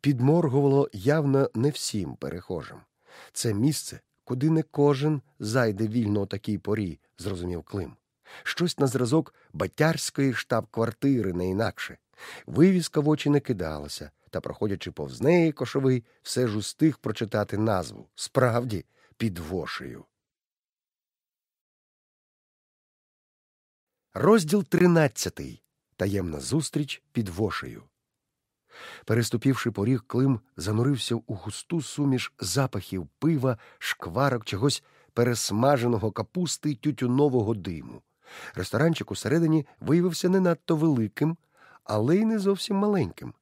підморгувало явно не всім перехожим. Це місце, куди не кожен зайде вільно о такій порі, зрозумів Клим. Щось на зразок батярської штаб-квартири, не інакше. Вивіска в очі не кидалася, та, проходячи повз неї, кошовий все ж устиг прочитати назву справді під вошею. Розділ тринадцятий. Таємна зустріч під вошею. Переступивши поріг, Клим занурився у густу суміш запахів пива, шкварок, чогось пересмаженого капусти й тютюнового диму. Ресторанчик усередині виявився не надто великим, але й не зовсім маленьким.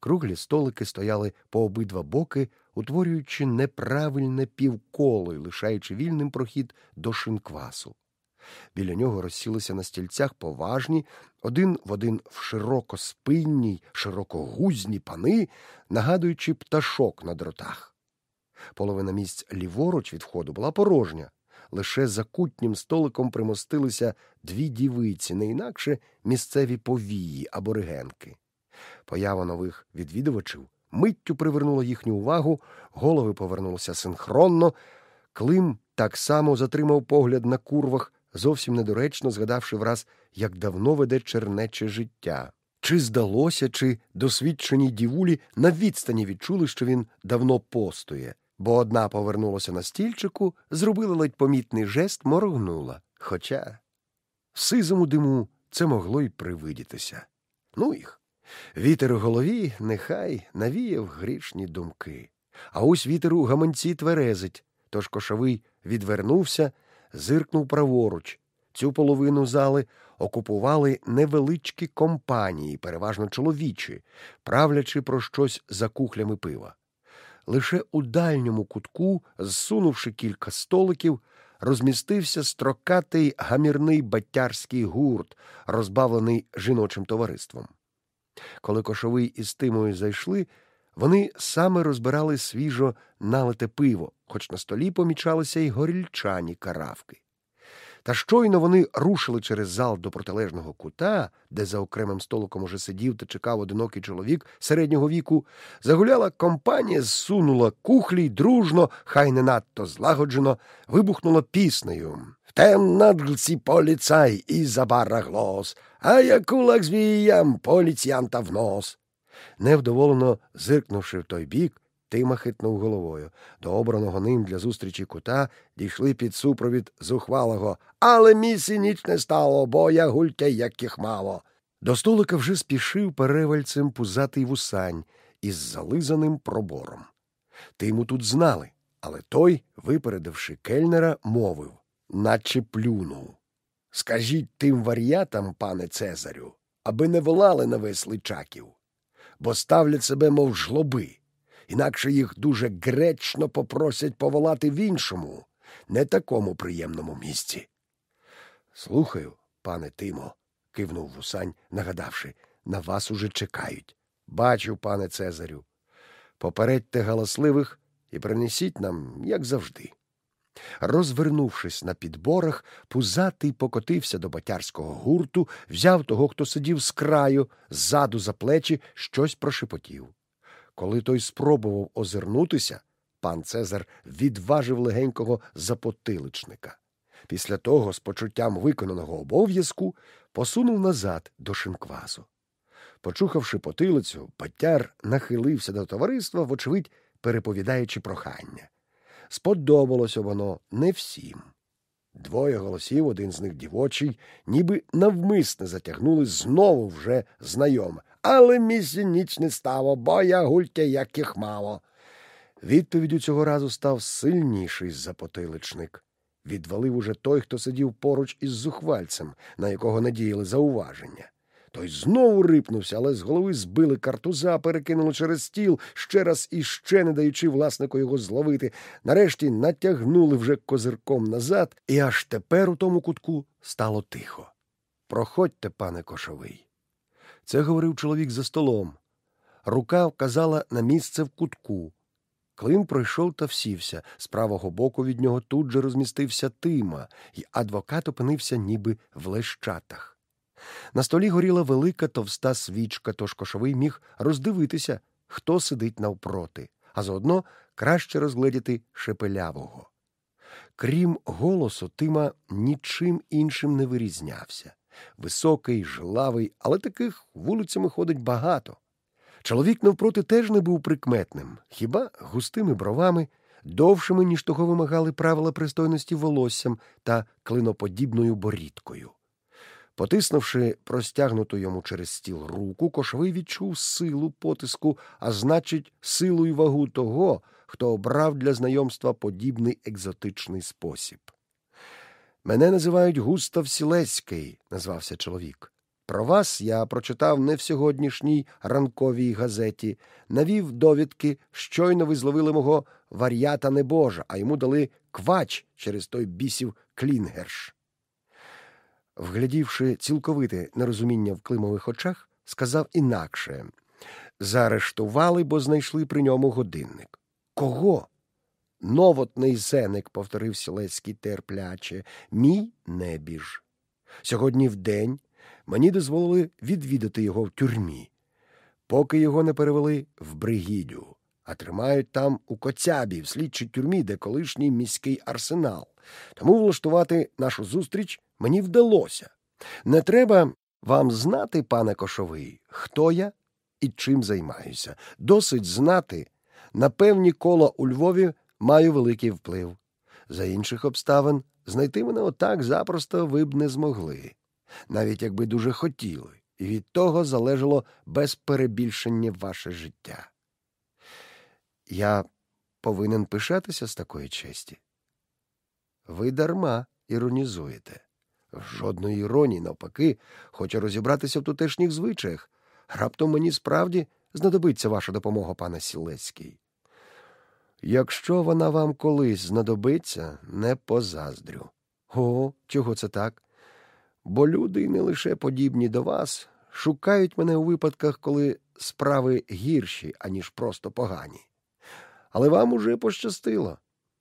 Круглі столики стояли по обидва боки, утворюючи неправильне півколо і лишаючи вільним прохід до шинквасу. Біля нього розсілися на стільцях поважні, один в один в широкоспинній, широкогузні пани, нагадуючи пташок на дротах. Половина місць ліворуч від входу була порожня. Лише за кутнім столиком примостилися дві дівиці, не інакше місцеві повії аборигенки. Поява нових відвідувачів миттю привернула їхню увагу, голови повернулися синхронно. Клим так само затримав погляд на курвах, зовсім недоречно згадавши враз, як давно веде чернече життя. Чи здалося, чи досвідчені дівулі на відстані відчули, що він давно постує, бо одна повернулася на стільчику, зробила ледь помітний жест, моргнула. Хоча в сизому диму це могло й привидітися. Ну їх. Вітер у голові нехай навіяв грішні думки. А ось вітер у гаманці тверезить, тож кошовий відвернувся, зиркнув праворуч. Цю половину зали окупували невеличкі компанії, переважно чоловічі, правлячи про щось за кухлями пива. Лише у дальньому кутку, зсунувши кілька столиків, розмістився строкатий гамірний батярський гурт, розбавлений жіночим товариством. Коли кошовий із Тимою зайшли, вони саме розбирали свіжо налите пиво, хоч на столі помічалися й горільчані каравки. Та щойно вони рушили через зал до протилежного кута, де за окремим столиком уже сидів та чекав одинокий чоловік середнього віку, загуляла компанія, зсунула кухлі й дружно, хай не надто злагоджено, вибухнула піснею. Втем надглці поліцай і забара глос, а як кулак звіям поліціянта в нос. Невдоволено зиркнувши в той бік, Тима хитнув головою. До обраного ним для зустрічі кута дійшли під супровід зухвалого. Але місі ніч не стало, бо я гультя, як їх мало. До столика вже спішив перевальцем пузатий вусань із зализаним пробором. Тиму тут знали, але той, випередивши кельнера, мовив, наче плюнув. Скажіть тим вар'ятам, пане Цезарю, аби не волали на весь личаків, бо ставлять себе, мов жлоби інакше їх дуже гречно попросять поволати в іншому, не такому приємному місці. Слухаю, пане Тимо, кивнув вусань, нагадавши, на вас уже чекають. Бачу, пане Цезарю. Попередьте галасливих і принесіть нам, як завжди. Розвернувшись на підборах, пузатий покотився до батярського гурту, взяв того, хто сидів з краю, ззаду за плечі, щось прошепотів. Коли той спробував озирнутися, пан Цезар відважив легенького запотиличника. Після того, з почуттям виконаного обов'язку, посунув назад до шинквасу. Почухавши потилицю, Батяр нахилився до товариства, вочевидь, переповідаючи прохання. Сподобалося воно не всім. Двоє голосів, один з них дівочий, ніби навмисне затягнули знову вже знайоме але місі ніч не стало, бо я гультя, як їх мало. Відповіддю цього разу став сильніший запотиличник. Відвалив уже той, хто сидів поруч із зухвальцем, на якого надіяли зауваження. Той знову рипнувся, але з голови збили картуза, перекинули через стіл, ще раз і ще не даючи власнику його зловити. Нарешті натягнули вже козирком назад, і аж тепер у тому кутку стало тихо. Проходьте, пане кошовий. Це говорив чоловік за столом. Рука вказала на місце в кутку. Клим пройшов та всівся. З правого боку від нього тут же розмістився Тима, і адвокат опинився ніби в лещатах. На столі горіла велика товста свічка, тож кошовий міг роздивитися, хто сидить навпроти, а заодно краще розгледіти шепелявого. Крім голосу, Тима нічим іншим не вирізнявся. Високий, жилавий, але таких вулицями ходить багато. Чоловік навпроти теж не був прикметним, хіба густими бровами, довшими, ніж того вимагали правила пристойності волоссям та клиноподібною борідкою. Потиснувши простягнуту йому через стіл руку, кошовий відчув силу потиску, а значить, силу й вагу того, хто обрав для знайомства подібний екзотичний спосіб. Мене називають Густав Сілецький, назвався чоловік. Про вас я прочитав не в сьогоднішній ранковій газеті, навів довідки, щойно ви зловили мого вар'ята небожа, а йому дали квач через той бісів клінгерш. Вглядівши цілковите нерозуміння в климових очах, сказав інакше заарештували, бо знайшли при ньому годинник. Кого? Новотний зеник, повторив Сілецький терпляче, мій небіж. Сьогодні в день мені дозволили відвідати його в тюрмі, поки його не перевели в Бригідю, а тримають там у коцябі, в слідчій тюрмі, де колишній міський арсенал. Тому влаштувати нашу зустріч мені вдалося. Не треба вам знати, пане Кошовий, хто я і чим займаюся. Досить знати. На певні кола у Львові маю великий вплив. За інших обставин знайти мене отак запросто ви б не змогли, навіть якби дуже хотіли, і від того залежало без перебільшення ваше життя. Я повинен пишатися з такої честі. Ви дарма іронізуєте. Жодної іронії, навпаки, хочу розібратися в тутешніх звичаях. Раптом мені справді знадобиться ваша допомога, пане Сілецький. Якщо вона вам колись знадобиться, не позаздрю. О, чого це так? Бо люди, не лише подібні до вас, шукають мене у випадках, коли справи гірші, аніж просто погані. Але вам уже пощастило.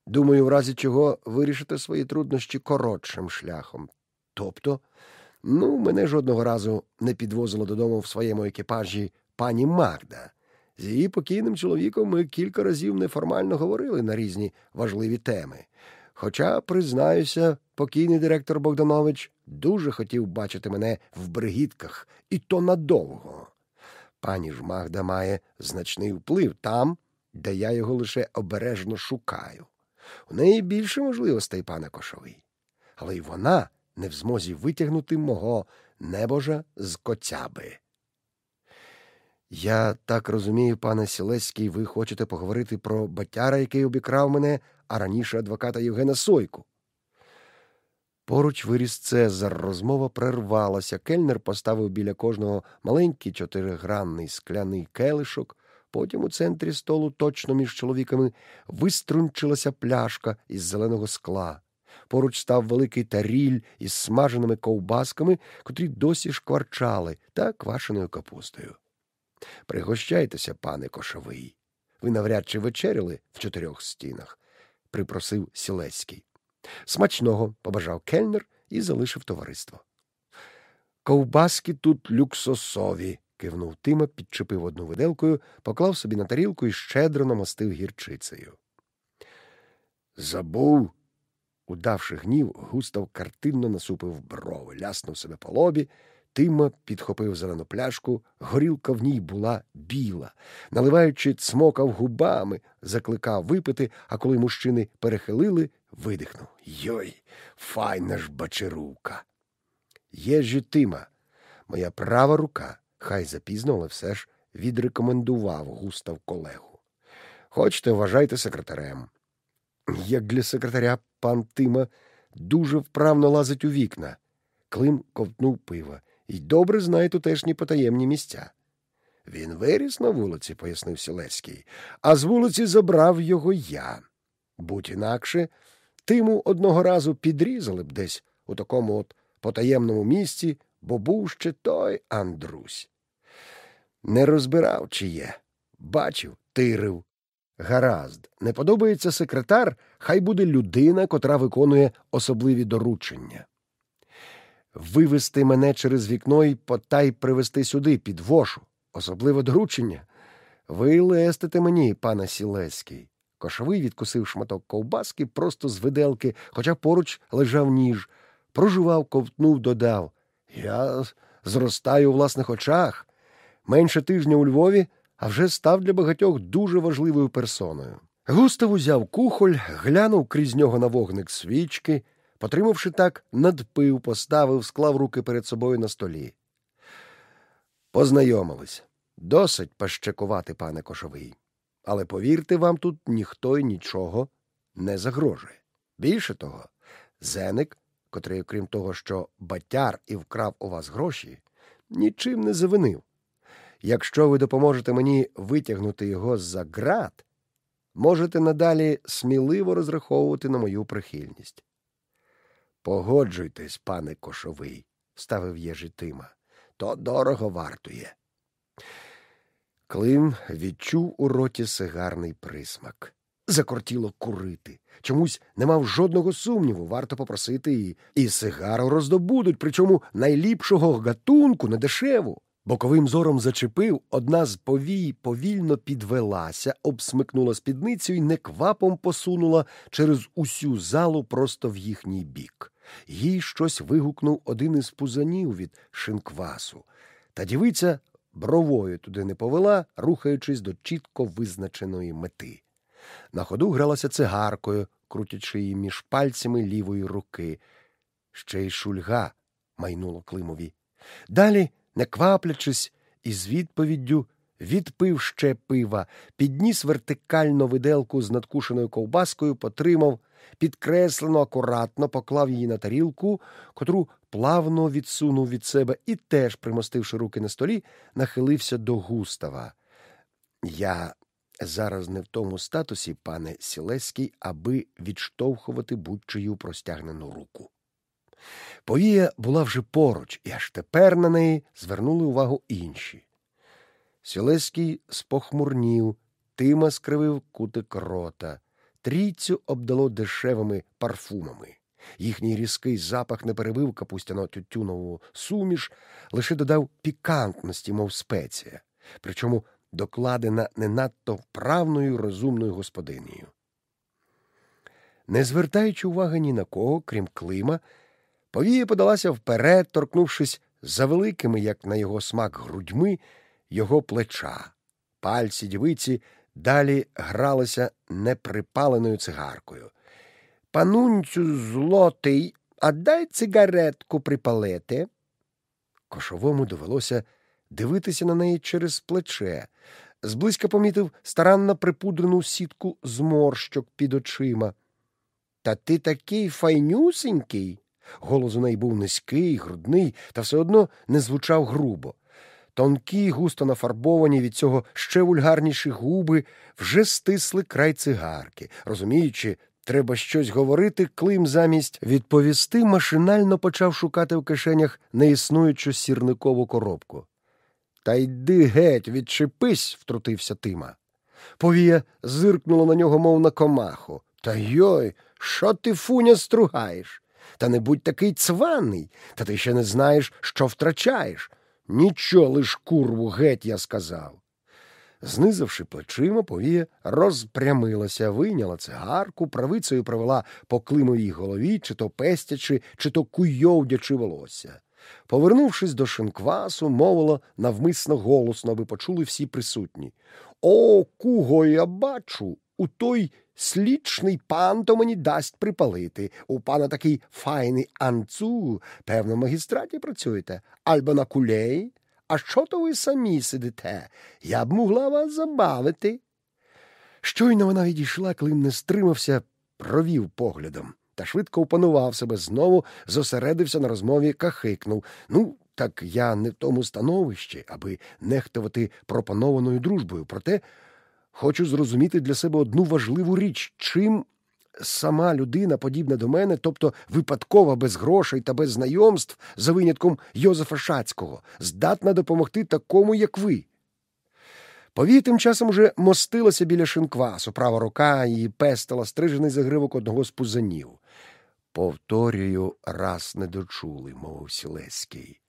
Думаю, в разі чого вирішите свої труднощі коротшим шляхом. Тобто, ну, мене жодного разу не підвозило додому в своєму екіпажі пані Магда. З її покійним чоловіком ми кілька разів неформально говорили на різні важливі теми. Хоча, признаюся, покійний директор Богданович дуже хотів бачити мене в бригітках, і то надовго. Пані ж Магда має значний вплив там, де я його лише обережно шукаю. У неї більше можливостей, пане Кошовий. Але й вона не в змозі витягнути мого небожа з коцяби. Я так розумію, пане Сілеський, ви хочете поговорити про батяра, який обікрав мене, а раніше адвоката Євгена Сойку. Поруч виріс Цезар, розмова прервалася. Кельнер поставив біля кожного маленький чотиригранний скляний келишок. Потім у центрі столу, точно між чоловіками, виструнчилася пляшка із зеленого скла. Поруч став великий таріль із смаженими ковбасками, котрі досі шкварчали, та квашеною капустою. Пригощайтеся, пане кошовий. Ви навряд чи вечеряли в чотирьох стінах, припросив Сілецький. Смачного побажав кельнер і залишив товариство. Ковбаски тут люксосові, кивнув Тима, підчепив одну виделкою, поклав собі на тарілку і щедро намастив гірчицею. Забув. Удавши гнів, Густав картинно насупив брови, ляснув себе по лобі. Тима підхопив зелену пляшку, горілка в ній була біла, наливаючи, цмокав губами, закликав випити, а коли мужчини перехилили, видихнув Йой, файна ж бачерука. Є ж Тима, моя права рука, хай запізно, але все ж відрекомендував густав колегу. Хочете, вважайте секретарем. Як для секретаря пан Тима дуже вправно лазить у вікна. Клим ковтнув пива і добре знає тутешні потаємні місця. Він виріс на вулиці, пояснив Сілецький, а з вулиці забрав його я. Будь інакше, тиму одного разу підрізали б десь у такому от потаємному місці, бо був ще той Андрусь. Не розбирав, чи є. Бачив, тирив. Гаразд, не подобається секретар, хай буде людина, котра виконує особливі доручення вивести мене через вікно і потай привезти сюди, під вошу, особливе доручення. Ви лестите мені, пане Сілеський. Кошовий відкусив шматок ковбаски просто з виделки, хоча поруч лежав ніж. Прожував, ковтнув, додав. Я зростаю у власних очах. Менше тижня у Львові, а вже став для багатьох дуже важливою персоною. Густав узяв кухоль, глянув крізь нього на вогник свічки, потримавши так, надпив, поставив, склав руки перед собою на столі. Познайомились. Досить пащекувати, пане кошовий. Але повірте, вам тут ніхто й нічого не загрожує. Більше того, зеник, котрий, окрім того, що батяр і вкрав у вас гроші, нічим не завинив. Якщо ви допоможете мені витягнути його з-за ґрат, можете надалі сміливо розраховувати на мою прихильність. Погоджуйтесь, пане кошовий, ставив Єжитима, то дорого вартує. Клим відчув у роті сигарний присмак. Закортіло курити. Чомусь не мав жодного сумніву, варто попросити і, і сигару роздобудуть, причому найліпшого гатунку недешеву. Боковим зором зачепив, одна з повій повільно підвелася, обсмикнула спідницю і неквапом посунула через усю залу просто в їхній бік. Їй щось вигукнув один із пузанів від шинквасу. Та дівиця бровою туди не повела, рухаючись до чітко визначеної мети. На ходу гралася цигаркою, крутячи її між пальцями лівої руки. Ще й шульга майнуло Климові. Далі, не кваплячись, із відповіддю відпив ще пива, підніс вертикально виделку з надкушеною ковбаскою, потримав, підкреслено, акуратно поклав її на тарілку, котру плавно відсунув від себе і, теж, примостивши руки на столі, нахилився до густава. Я зараз не в тому статусі, пане Сілеський, аби відштовхувати будь-чию простягнену руку. Повія була вже поруч, і аж тепер на неї звернули увагу інші. Сілеський спохмурнів, тима скривив кутик рота, трійцю обдало дешевими парфумами. Їхній різкий запах не перебив капустяно тютюнову суміш, лише додав пікантності, мов спеція, причому докладена не надто вправною розумною господинею. Не звертаючи уваги ні на кого, крім Клима, повія подалася вперед, торкнувшись за великими, як на його смак, грудьми його плеча. Пальці дівиці далі гралися неприпаленою цигаркою. Панунцю злотий, а дай цигаретку припалити. Кошовому довелося дивитися на неї через плече. Зблизька помітив старанно припудрену сітку зморщок під очима. Та ти такий файнюсенький. Голос у неї був низький, грудний, та все одно не звучав грубо. Тонкі, густо нафарбовані від цього ще вульгарніші губи вже стисли край цигарки, розуміючи, треба щось говорити, Клим замість відповісти машинально почав шукати в кишенях неіснуючу сірникову коробку. Та йди геть, відчепись, втрутився Тима. Повія зиркнула на нього, мов на комаху. Та йой, що ти, фуня, стругаєш? Та не будь такий цваний, та ти ще не знаєш, що втрачаєш. Нічого лиш курву геть, я сказав. Знизавши плечима, повія розпрямилася, вийняла цигарку, правицею провела по климовій голові, чи то пестячи, чи то куйовдячи волосся. Повернувшись до шинквасу, мовила навмисно голосно, аби почули всі присутні. О, куго я бачу, у той слічний пан то мені дасть припалити. У пана такий файний анцу. Певно, в магістраті працюєте, альбо на кулей. А що то ви самі сидите? Я б могла вас забавити. Щойно вона відійшла, Клим не стримався, провів поглядом та швидко опанував себе знову, зосередився на розмові, кахикнув. Ну, так я не в тому становищі, аби нехтувати пропонованою дружбою. Проте хочу зрозуміти для себе одну важливу річ, чим сама людина, подібна до мене, тобто випадкова без грошей та без знайомств, за винятком Йозефа Шацького, здатна допомогти такому, як ви. Повій тим часом уже мостилася біля шинквасу, права рука її пестила стрижений загривок одного з пузанів. Повторюю, раз не дочули, мовив Сілеський.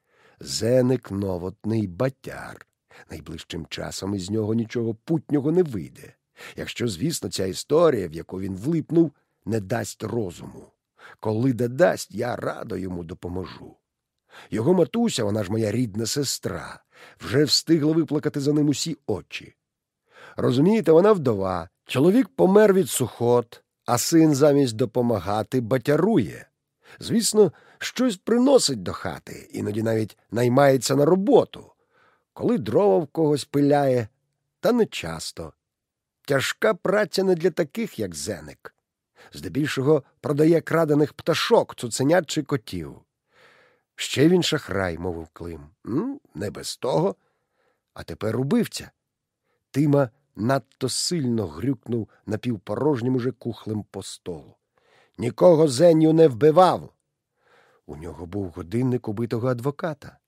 Зеник новотний батяр. Найближчим часом із нього нічого путнього не вийде, якщо, звісно, ця історія, в яку він влипнув, не дасть розуму. Коли додасть, я радо йому допоможу. Його матуся, вона ж моя рідна сестра, вже встигла виплакати за ним усі очі. Розумієте, вона вдова, чоловік помер від сухот, а син замість допомагати батярує. Звісно, щось приносить до хати, іноді навіть наймається на роботу, коли дрова в когось пиляє, та не часто. Тяжка праця не для таких, як зеник. Здебільшого продає крадених пташок, цуценят чи котів. Ще він шахрай, мовив Клим. «М? Не без того. А тепер убивця. Тима надто сильно грюкнув напівпорожнім уже кухлем по столу. Нікого зеню не вбивав. У нього був годинник убитого адвоката.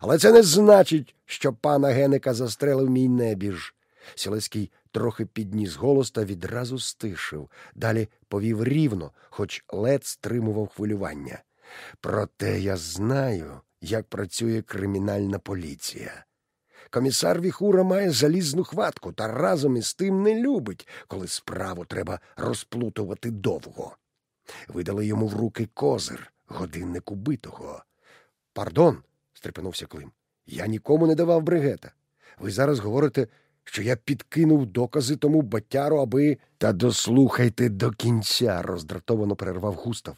Але це не значить, що пана Геника застрелив мій небіж. Сілецький трохи підніс голос та відразу стишив. Далі повів рівно, хоч лед стримував хвилювання. Проте я знаю, як працює кримінальна поліція. Комісар Віхура має залізну хватку та разом із тим не любить, коли справу треба розплутувати довго. Видали йому в руки козир, годинник убитого. Пардон, стрепенувся Клим. Я нікому не давав бригета. Ви зараз говорите, що я підкинув докази тому батяру, аби. Та дослухайте до кінця, роздратовано перервав Густав.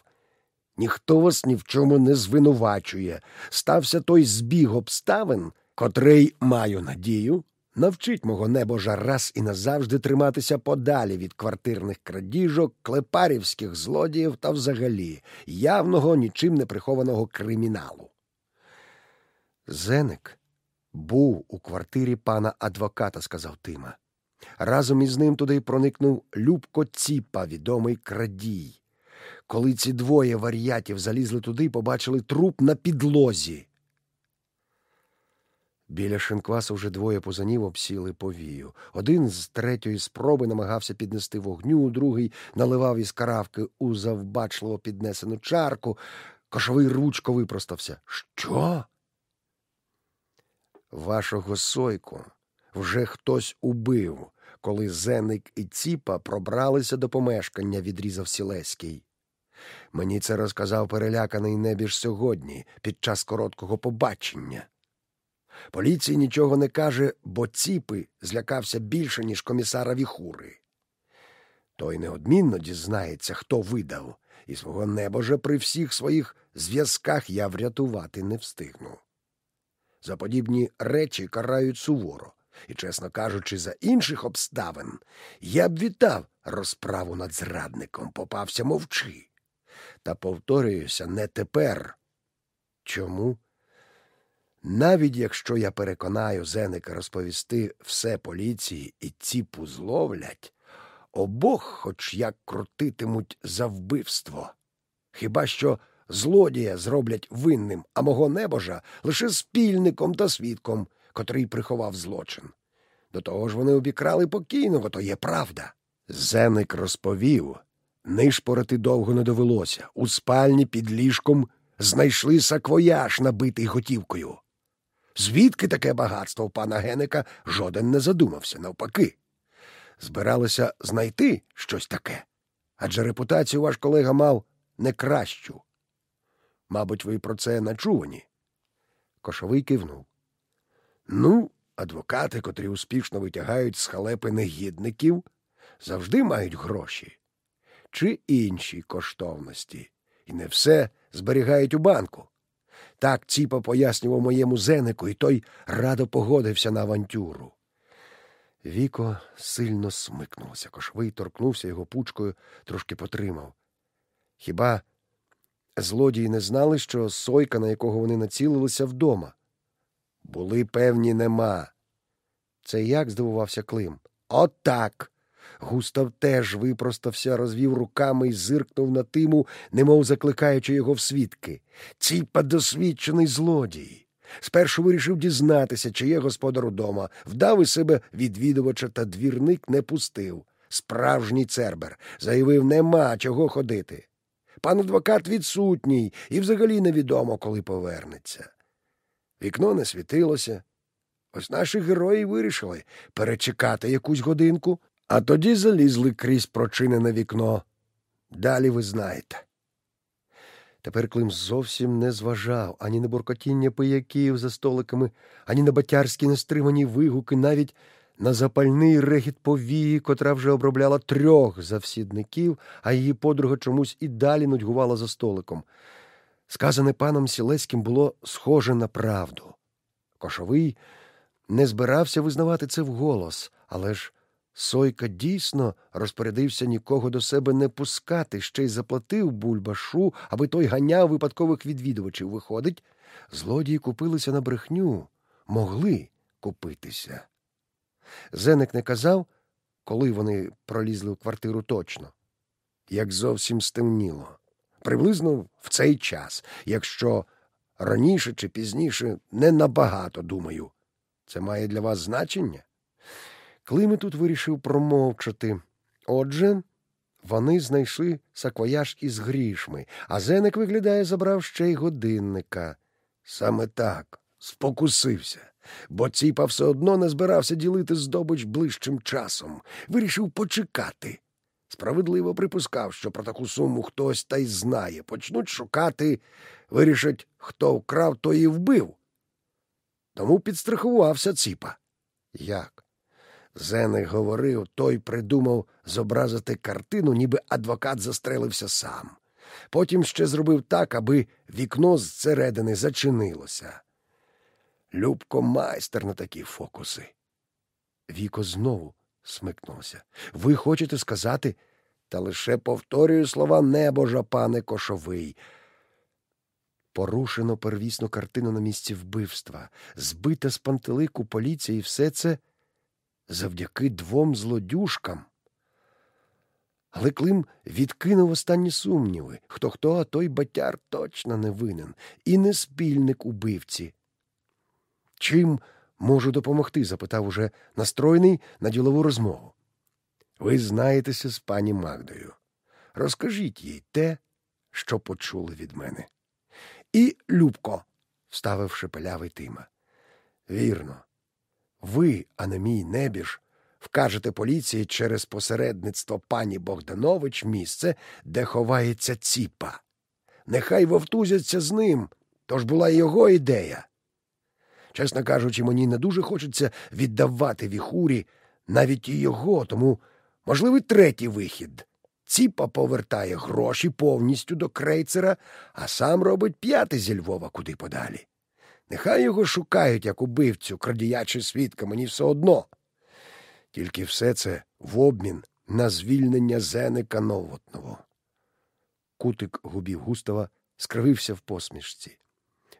Ніхто вас ні в чому не звинувачує. Стався той збіг обставин, котрий, маю надію, навчить мого небожа раз і назавжди триматися подалі від квартирних крадіжок, клепарівських злодіїв та взагалі явного нічим не прихованого криміналу. Зеник був у квартирі пана адвоката, сказав Тима. Разом із ним туди проникнув Любко Ціпа, відомий крадій. Коли ці двоє вар'ятів залізли туди, побачили труп на підлозі. Біля шинкваса вже двоє позанів обсіли повію. Один з третьої спроби намагався піднести вогню, другий наливав із каравки у завбачливо піднесену чарку. Кошовий ручко випростався. Що? Вашого сойку вже хтось убив, коли Зеник і Ціпа пробралися до помешкання, відрізав Сілеський. Мені це розказав переляканий небіж сьогодні, під час короткого побачення. Поліції нічого не каже, бо ціпи злякався більше, ніж комісара Віхури. Той неодмінно дізнається, хто видав, і свого небожа при всіх своїх зв'язках я врятувати не встигну. За подібні речі карають суворо, і, чесно кажучи, за інших обставин я б вітав розправу над зрадником, попався мовчи. Та повторююся, не тепер. Чому? Навіть якщо я переконаю Зеника розповісти все поліції і ціпу зловлять, обох хоч як крутитимуть за вбивство. Хіба що злодія зроблять винним, а мого небожа лише спільником та свідком, котрий приховав злочин. До того ж вони обікрали покійного, то є правда. Зеник розповів, нишпорити довго не довелося. У спальні під ліжком знайшли саквояж, набитий готівкою. Звідки таке багатство в пана Геника жоден не задумався, навпаки. Збиралися знайти щось таке. Адже репутацію ваш колега мав не кращу. Мабуть, ви про це начувані. Кошовий кивнув. Ну, адвокати, котрі успішно витягають з халепи негідників, завжди мають гроші чи інші коштовності, і не все зберігають у банку. Так ціпа пояснював моєму зенику, і той радо погодився на авантюру. Віко сильно смикнулося, кошовий торкнувся його пучкою, трошки потримав. Хіба злодії не знали, що сойка, на якого вони націлилися, вдома? Були певні, нема. Це як? здивувався Клим. От так. Густав теж випростався, розвів руками і зиркнув на тиму, немов закликаючи його в свідки. Ціпа досвідчений злодій. Спершу вирішив дізнатися, чи є господар удома, вдав із себе відвідувача та двірник не пустив. Справжній цербер заявив, нема чого ходити. Пан адвокат відсутній і взагалі невідомо, коли повернеться. Вікно не світилося. Ось наші герої вирішили перечекати якусь годинку, а тоді залізли крізь прочинене вікно. Далі ви знаєте. Тепер Клим зовсім не зважав ані на буркотіння пияків за столиками, ані на батярські нестримані вигуки, навіть на запальний регіт повії, котра вже обробляла трьох завсідників, а її подруга чомусь і далі нудьгувала за столиком. Сказане паном Сілецьким було схоже на правду. Кошовий не збирався визнавати це вголос, але ж Сойка дійсно розпорядився нікого до себе не пускати, ще й заплатив бульбашу, аби той ганяв випадкових відвідувачів. Виходить, злодії купилися на брехню, могли купитися. Зеник не казав, коли вони пролізли в квартиру точно, як зовсім стемніло. Приблизно в цей час, якщо раніше чи пізніше, не набагато, думаю. Це має для вас значення? Клим і тут вирішив промовчати. Отже, вони знайшли саквояж із грішми, а Зеник, виглядає, забрав ще й годинника. Саме так, спокусився, бо ціпа все одно не збирався ділити здобич ближчим часом, вирішив почекати. Справедливо припускав, що про таку суму хтось та й знає. Почнуть шукати, вирішать, хто вкрав, то і вбив. Тому підстрахувався ціпа. Як? Зеник говорив, той придумав зобразити картину, ніби адвокат застрелився сам. Потім ще зробив так, аби вікно зсередини зачинилося. Любко майстер на такі фокуси. Віко знову смикнувся. Ви хочете сказати, та лише повторюю слова небожа, пане Кошовий. Порушено первісну картину на місці вбивства, збита з пантелику поліції, і все це завдяки двом злодюшкам. Але Клим відкинув останні сумніви хто хто, а той батяр точно не винен і не спільник убивці. Чим можу допомогти? запитав уже настроєний на ділову розмову. Ви знаєтеся з пані Магдою. Розкажіть їй те, що почули від мене. І Любко, вставив шепелявий Тима. Вірно, ви, а не мій небіж, вкажете поліції через посередництво пані Богданович місце, де ховається ціпа. Нехай вовтузяться з ним, то ж була його ідея. Чесно кажучи, мені не дуже хочеться віддавати віхурі навіть і його, тому можливий третій вихід. Ціпа повертає гроші повністю до крейцера, а сам робить п'яти зі Львова куди подалі. Нехай його шукають, як убивцю, крадіячи свідка, мені все одно. Тільки все це в обмін на звільнення Зеника Новотного. Кутик губів Густава скривився в посмішці.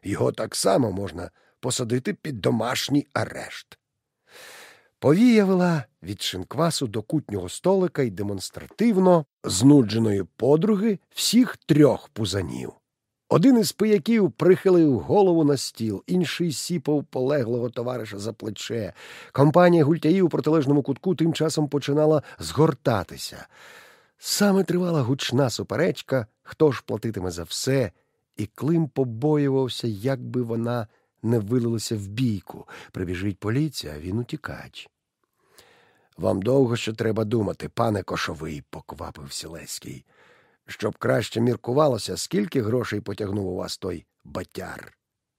Його так само можна посадити під домашній арешт. Повія вела від шинквасу до кутнього столика і демонстративно знудженої подруги всіх трьох пузанів. Один із пияків прихилив голову на стіл, інший сіпав полеглого товариша за плече. Компанія гультяїв у протилежному кутку тим часом починала згортатися. Саме тривала гучна суперечка, хто ж платитиме за все, і Клим побоювався, як би вона не вилилася в бійку. Прибіжить поліція, а він утікач. Вам довго ще треба думати, пане Кошовий, поквапив Сілеський щоб краще міркувалося, скільки грошей потягнув у вас той батяр.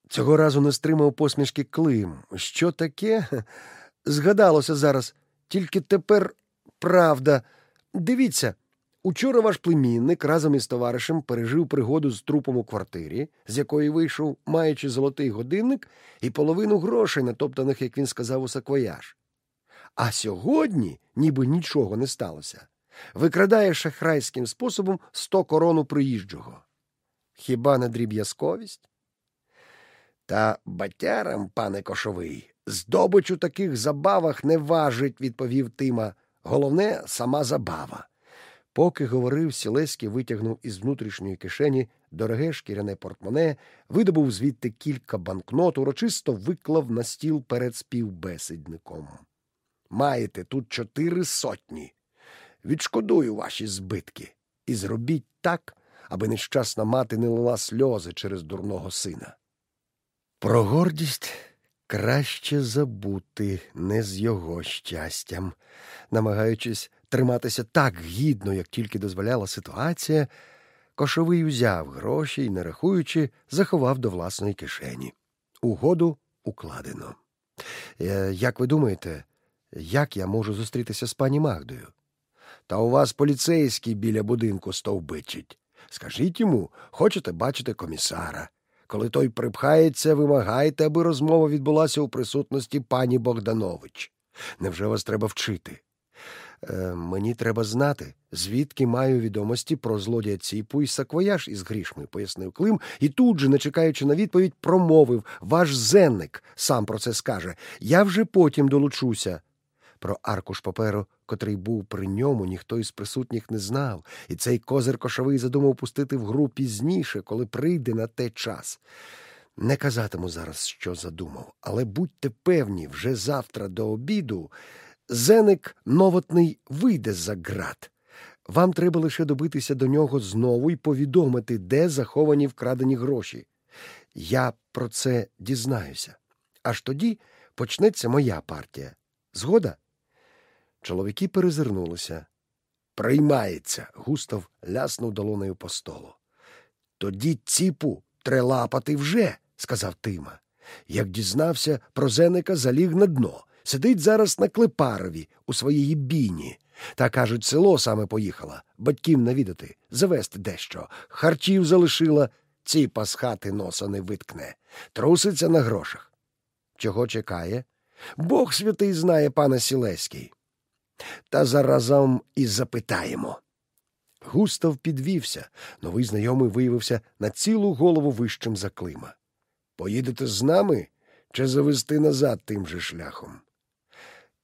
Цього разу не стримав посмішки Клим. Що таке? Згадалося зараз, тільки тепер правда. Дивіться, учора ваш племінник разом із товаришем пережив пригоду з трупом у квартирі, з якої вийшов, маючи золотий годинник і половину грошей, натоптаних, як він сказав, у саквояж. А сьогодні ніби нічого не сталося викрадає шахрайським способом сто корону приїжджого. Хіба не дріб'язковість? Та батярам, пане кошовий, здобич у таких забавах не важить, відповів Тима. Головне сама забава. Поки говорив, Сілеський витягнув із внутрішньої кишені дороге шкіряне портмоне, видобув звідти кілька банкнот, урочисто виклав на стіл перед співбесідником. Маєте тут чотири сотні відшкодую ваші збитки і зробіть так, аби нещасна мати не лила сльози через дурного сина. Про гордість Краще забути не з його щастям, намагаючись триматися так гідно, як тільки дозволяла ситуація, кошовий узяв гроші і, не рахуючи, заховав до власної кишені. Угоду укладено. Е, як ви думаєте, як я можу зустрітися з пані Магдою? Та у вас поліцейський біля будинку стовбичить. Скажіть йому, хочете бачити комісара. Коли той припхається, вимагайте, аби розмова відбулася у присутності пані Богданович. Невже вас треба вчити? Е, Мені треба знати, звідки маю відомості про злодія Ціпу і саквояж із грішми, пояснив Клим, і тут же, не чекаючи на відповідь, промовив ваш Зеник сам про це скаже. Я вже потім долучуся. Про аркуш паперу, котрий був при ньому, ніхто із присутніх не знав, і цей козир кошовий задумав пустити в гру пізніше, коли прийде на те час. Не казатиму зараз, що задумав, але будьте певні, вже завтра до обіду зеник новотний вийде за ґрат. Вам треба лише добитися до нього знову і повідомити, де заховані вкрадені гроші. Я про це дізнаюся. Аж тоді почнеться моя партія. Згода? Чоловіки перезирнулися. Приймається. Густав ляснув долонею по столу. Тоді ціпу трелапати вже, сказав Тима. Як дізнався, про зеника заліг на дно. Сидить зараз на Клепарові у своїй біні. Та, кажуть, село саме поїхала, батьків навідати, завести дещо. Харчів залишила, ціпа з хати носа не виткне. Труситься на грошах. Чого чекає? Бог святий знає пана Сілеський. Та заразом і запитаємо. Густав підвівся. Новий знайомий виявився на цілу голову вищим за Клима. Поїдете з нами чи завести назад тим же шляхом?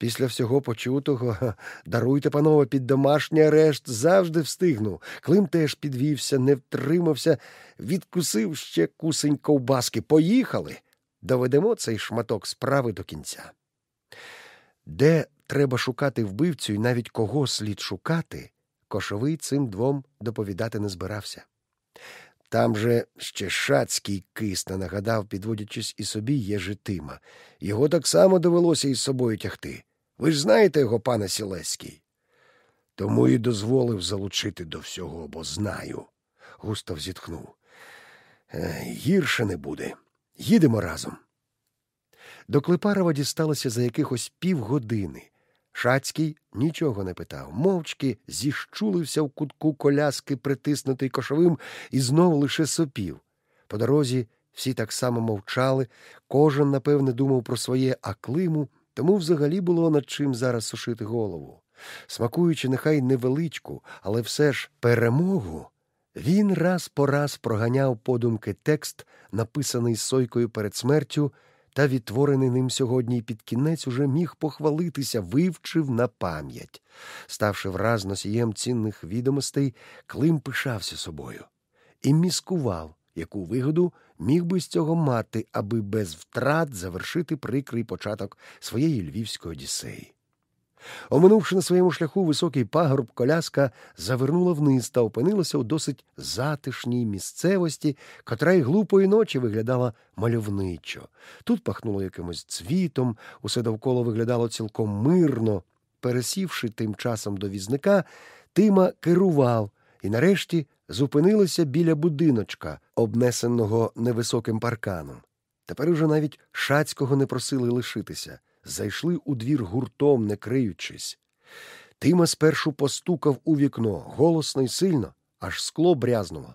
Після всього почутого, даруйте, панове, під домашній арешт завжди встигну. Клим теж підвівся, не втримався, відкусив ще кусень ковбаски. Поїхали. Доведемо цей шматок справи до кінця. Де треба шукати вбивцю і навіть кого слід шукати, кошовий цим двом доповідати не збирався. Там же ще шацький кисна нагадав, підводячись і собі, є житима. Його так само довелося із собою тягти. Ви ж знаєте його, пане Сілеський? Тому і дозволив залучити до всього, бо знаю. Густав зітхнув. «Е, гірше не буде. Їдемо разом. До Клепарова дісталося за якихось півгодини. Шацький нічого не питав, мовчки зіщулився в кутку коляски, притиснутий кошовим, і знову лише сопів. По дорозі всі так само мовчали, кожен, напевне, думав про своє, а климу, тому взагалі було над чим зараз сушити голову. Смакуючи нехай невеличку, але все ж перемогу, він раз по раз проганяв подумки текст, написаний сойкою перед смертю та відтворений ним сьогодні і під кінець уже міг похвалитися, вивчив на пам'ять. Ставши враз носієм цінних відомостей, Клим пишався собою і міскував, яку вигоду міг би з цього мати, аби без втрат завершити прикрий початок своєї львівської одіссеї. Оминувши на своєму шляху високий пагорб, коляска завернула вниз та опинилася у досить затишній місцевості, котра й глупої ночі виглядала мальовничо. Тут пахнуло якимось цвітом, усе довкола виглядало цілком мирно. Пересівши тим часом до візника, Тима керував і нарешті зупинилися біля будиночка, обнесеного невисоким парканом. Тепер уже навіть шацького не просили лишитися зайшли у двір гуртом, не криючись. Тима спершу постукав у вікно, голосно й сильно, аж скло брязнуло.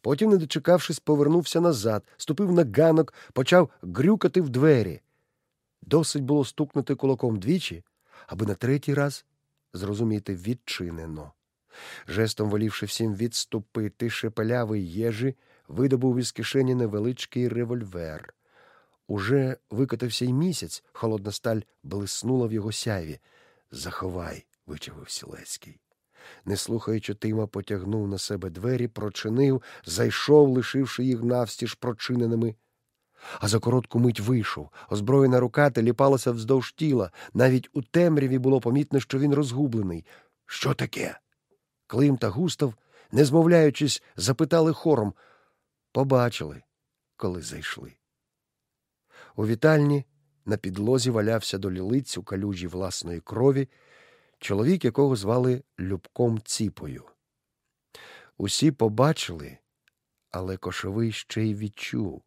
Потім, не дочекавшись, повернувся назад, ступив на ганок, почав грюкати в двері. Досить було стукнути кулаком двічі, аби на третій раз зрозуміти відчинено. Жестом волівши всім відступити, шепелявий єжі видобув із кишені невеличкий револьвер. Уже викотився й місяць, холодна сталь блиснула в його сяйві. Заховай, вичавив Сілецький. Не слухаючи Тима, потягнув на себе двері, прочинив, зайшов, лишивши їх навстіж прочиненими. А за коротку мить вийшов. Озброєна рука теліпалася вздовж тіла. Навіть у темряві було помітно, що він розгублений. Що таке? Клим та Густав, не змовляючись, запитали хором. Побачили, коли зайшли. У вітальні на підлозі валявся до лілиць у калюжі власної крові, чоловік, якого звали Любком Ціпою. Усі побачили, але кошовий ще й відчув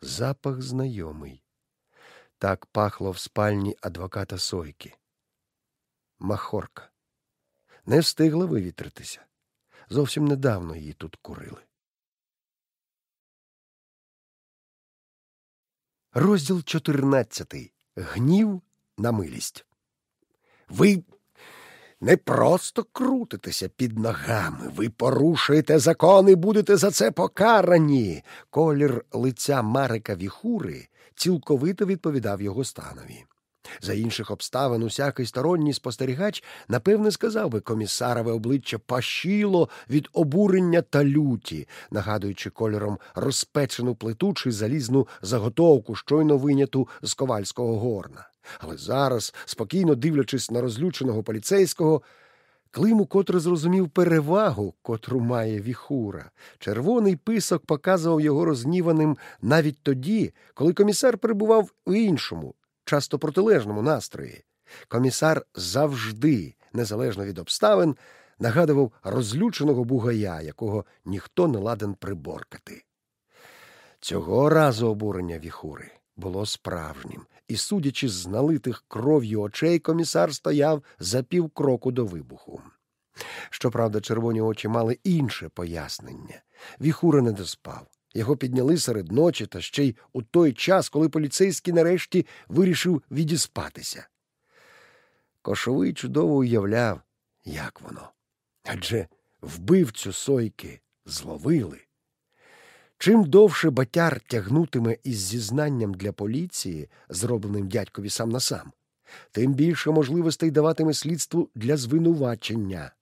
запах знайомий. Так пахло в спальні адвоката Сойки. Махорка. Не встигла вивітритися. Зовсім недавно її тут курили. Розділ 14. Гнів на милість. Ви не просто крутитеся під ногами, ви порушуєте закон і будете за це покарані. Колір лиця Марика Віхури цілковито відповідав його станові. За інших обставин усякий сторонній спостерігач, напевне, сказав би комісарове обличчя пашіло від обурення та люті, нагадуючи кольором розпечену плиту чи залізну заготовку, щойно виняту з ковальського горна. Але зараз, спокійно дивлячись на розлюченого поліцейського, Клим укотре зрозумів перевагу, котру має віхура. Червоний писок показував його розніваним навіть тоді, коли комісар перебував у іншому, часто протилежному настрої. Комісар завжди, незалежно від обставин, нагадував розлюченого бугая, якого ніхто не ладен приборкати. Цього разу обурення віхури було справжнім, і, судячи з налитих кров'ю очей, комісар стояв за півкроку до вибуху. Щоправда, червоні очі мали інше пояснення. Віхура не доспав. Його підняли серед ночі та ще й у той час, коли поліцейський нарешті вирішив відіспатися. Кошовий чудово уявляв, як воно. Адже вбивцю сойки зловили. Чим довше батяр тягнутиме із зізнанням для поліції, зробленим дядькові сам на сам, тим більше можливостей даватиме слідству для звинувачення.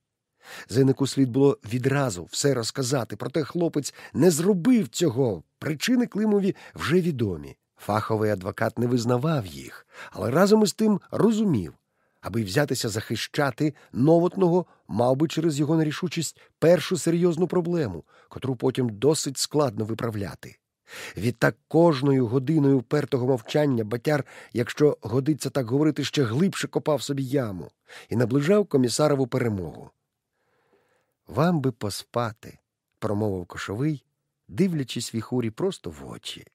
Зенику слід було відразу все розказати, проте хлопець не зробив цього. Причини Климові вже відомі. Фаховий адвокат не визнавав їх, але разом із тим розумів, аби взятися захищати новотного, мав би через його нерішучість першу серйозну проблему, котру потім досить складно виправляти. Відтак кожною годиною упертого мовчання батяр, якщо годиться так говорити, ще глибше копав собі яму і наближав комісарову перемогу. Вам би поспати, промовив кошовий, дивлячись віхурі просто в очі.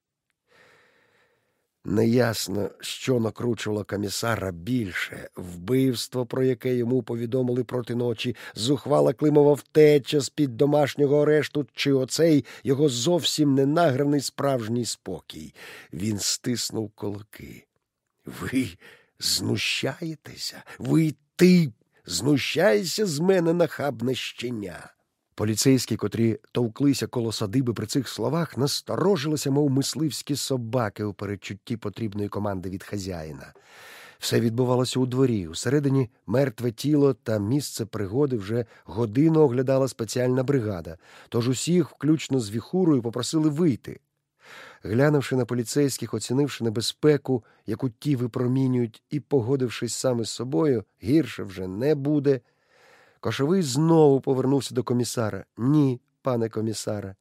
Неясно, що накручувало комісара більше вбивство, про яке йому повідомили проти ночі, зухвала Климова втеча з під домашнього арешту, чи оцей його зовсім ненаграний справжній спокій. Він стиснув кулаки. Ви знущаєтеся? Ви ти знущаєшся з мене нахабне щеня. Поліцейські, котрі товклися коло садиби при цих словах, насторожилися, мов мисливські собаки у передчутті потрібної команди від хазяїна. Все відбувалося у дворі. Усередині мертве тіло та місце пригоди вже годину оглядала спеціальна бригада, тож усіх, включно з віхурою, попросили вийти. Глянувши на поліцейських, оцінивши небезпеку, яку ті випромінюють, і погодившись саме з собою, гірше вже не буде. Кошовий знову повернувся до комісара. Ні, пане комісаре,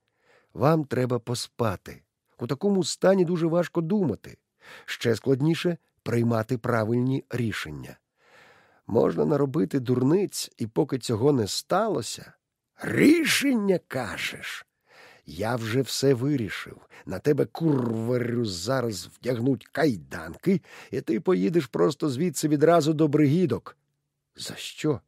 вам треба поспати. У такому стані дуже важко думати. Ще складніше приймати правильні рішення. Можна наробити дурниць, і поки цього не сталося. Рішення кажеш. Я вже все вирішив. На тебе, курверю, зараз вдягнуть кайданки, і ти поїдеш просто звідси відразу до бригідок. За що?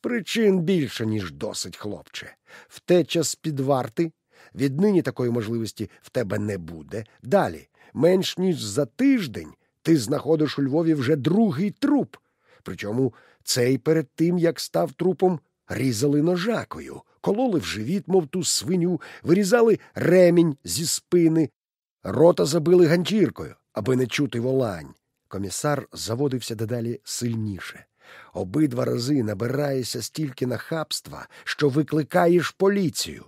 Причин більше, ніж досить, хлопче. Втеча з під варти. Віднині такої можливості в тебе не буде. Далі, менш ніж за тиждень, ти знаходиш у Львові вже другий труп. Причому цей перед тим, як став трупом, різали ножакою, кололи в живіт, мов ту свиню, вирізали ремінь зі спини, рота забили ганчіркою, аби не чути волань. Комісар заводився дедалі сильніше. Обидва рази набираєшся стільки нахабства, що викликаєш поліцію.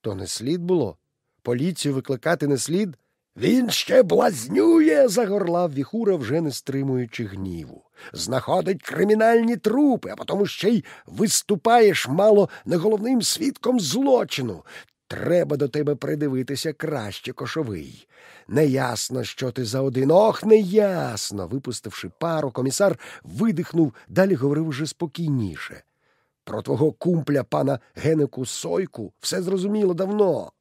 То не слід було? Поліцію викликати не слід? Він ще блазнює, загорлав віхура, вже не стримуючи гніву. Знаходить кримінальні трупи, а потім ще й виступаєш мало не головним свідком злочину. Треба до тебе придивитися краще, кошовий. Неясно, що ти за один. Ох, неясно. Випустивши пару, комісар видихнув, далі говорив уже спокійніше. Про твого кумпля пана Генеку Сойку все зрозуміло давно.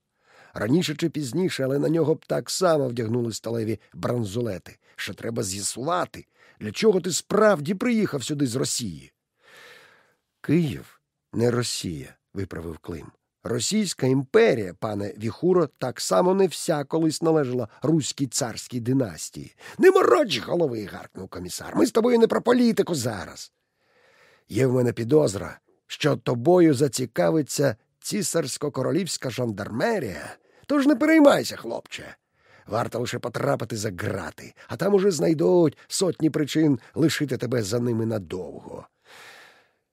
Раніше чи пізніше, але на нього б так само вдягнули сталеві бранзулети. Що треба з'ясувати, для чого ти справді приїхав сюди з Росії? Київ не Росія, виправив Клим. Російська імперія, пане Віхуро, так само не вся колись належала руській царській династії. Не мороч голови, гаркнув комісар. Ми з тобою не про політику зараз. Є в мене підозра, що тобою зацікавиться цісарсько-королівська жандармерія. Тож не переймайся, хлопче. Варто лише потрапити за грати, а там уже знайдуть сотні причин лишити тебе за ними надовго.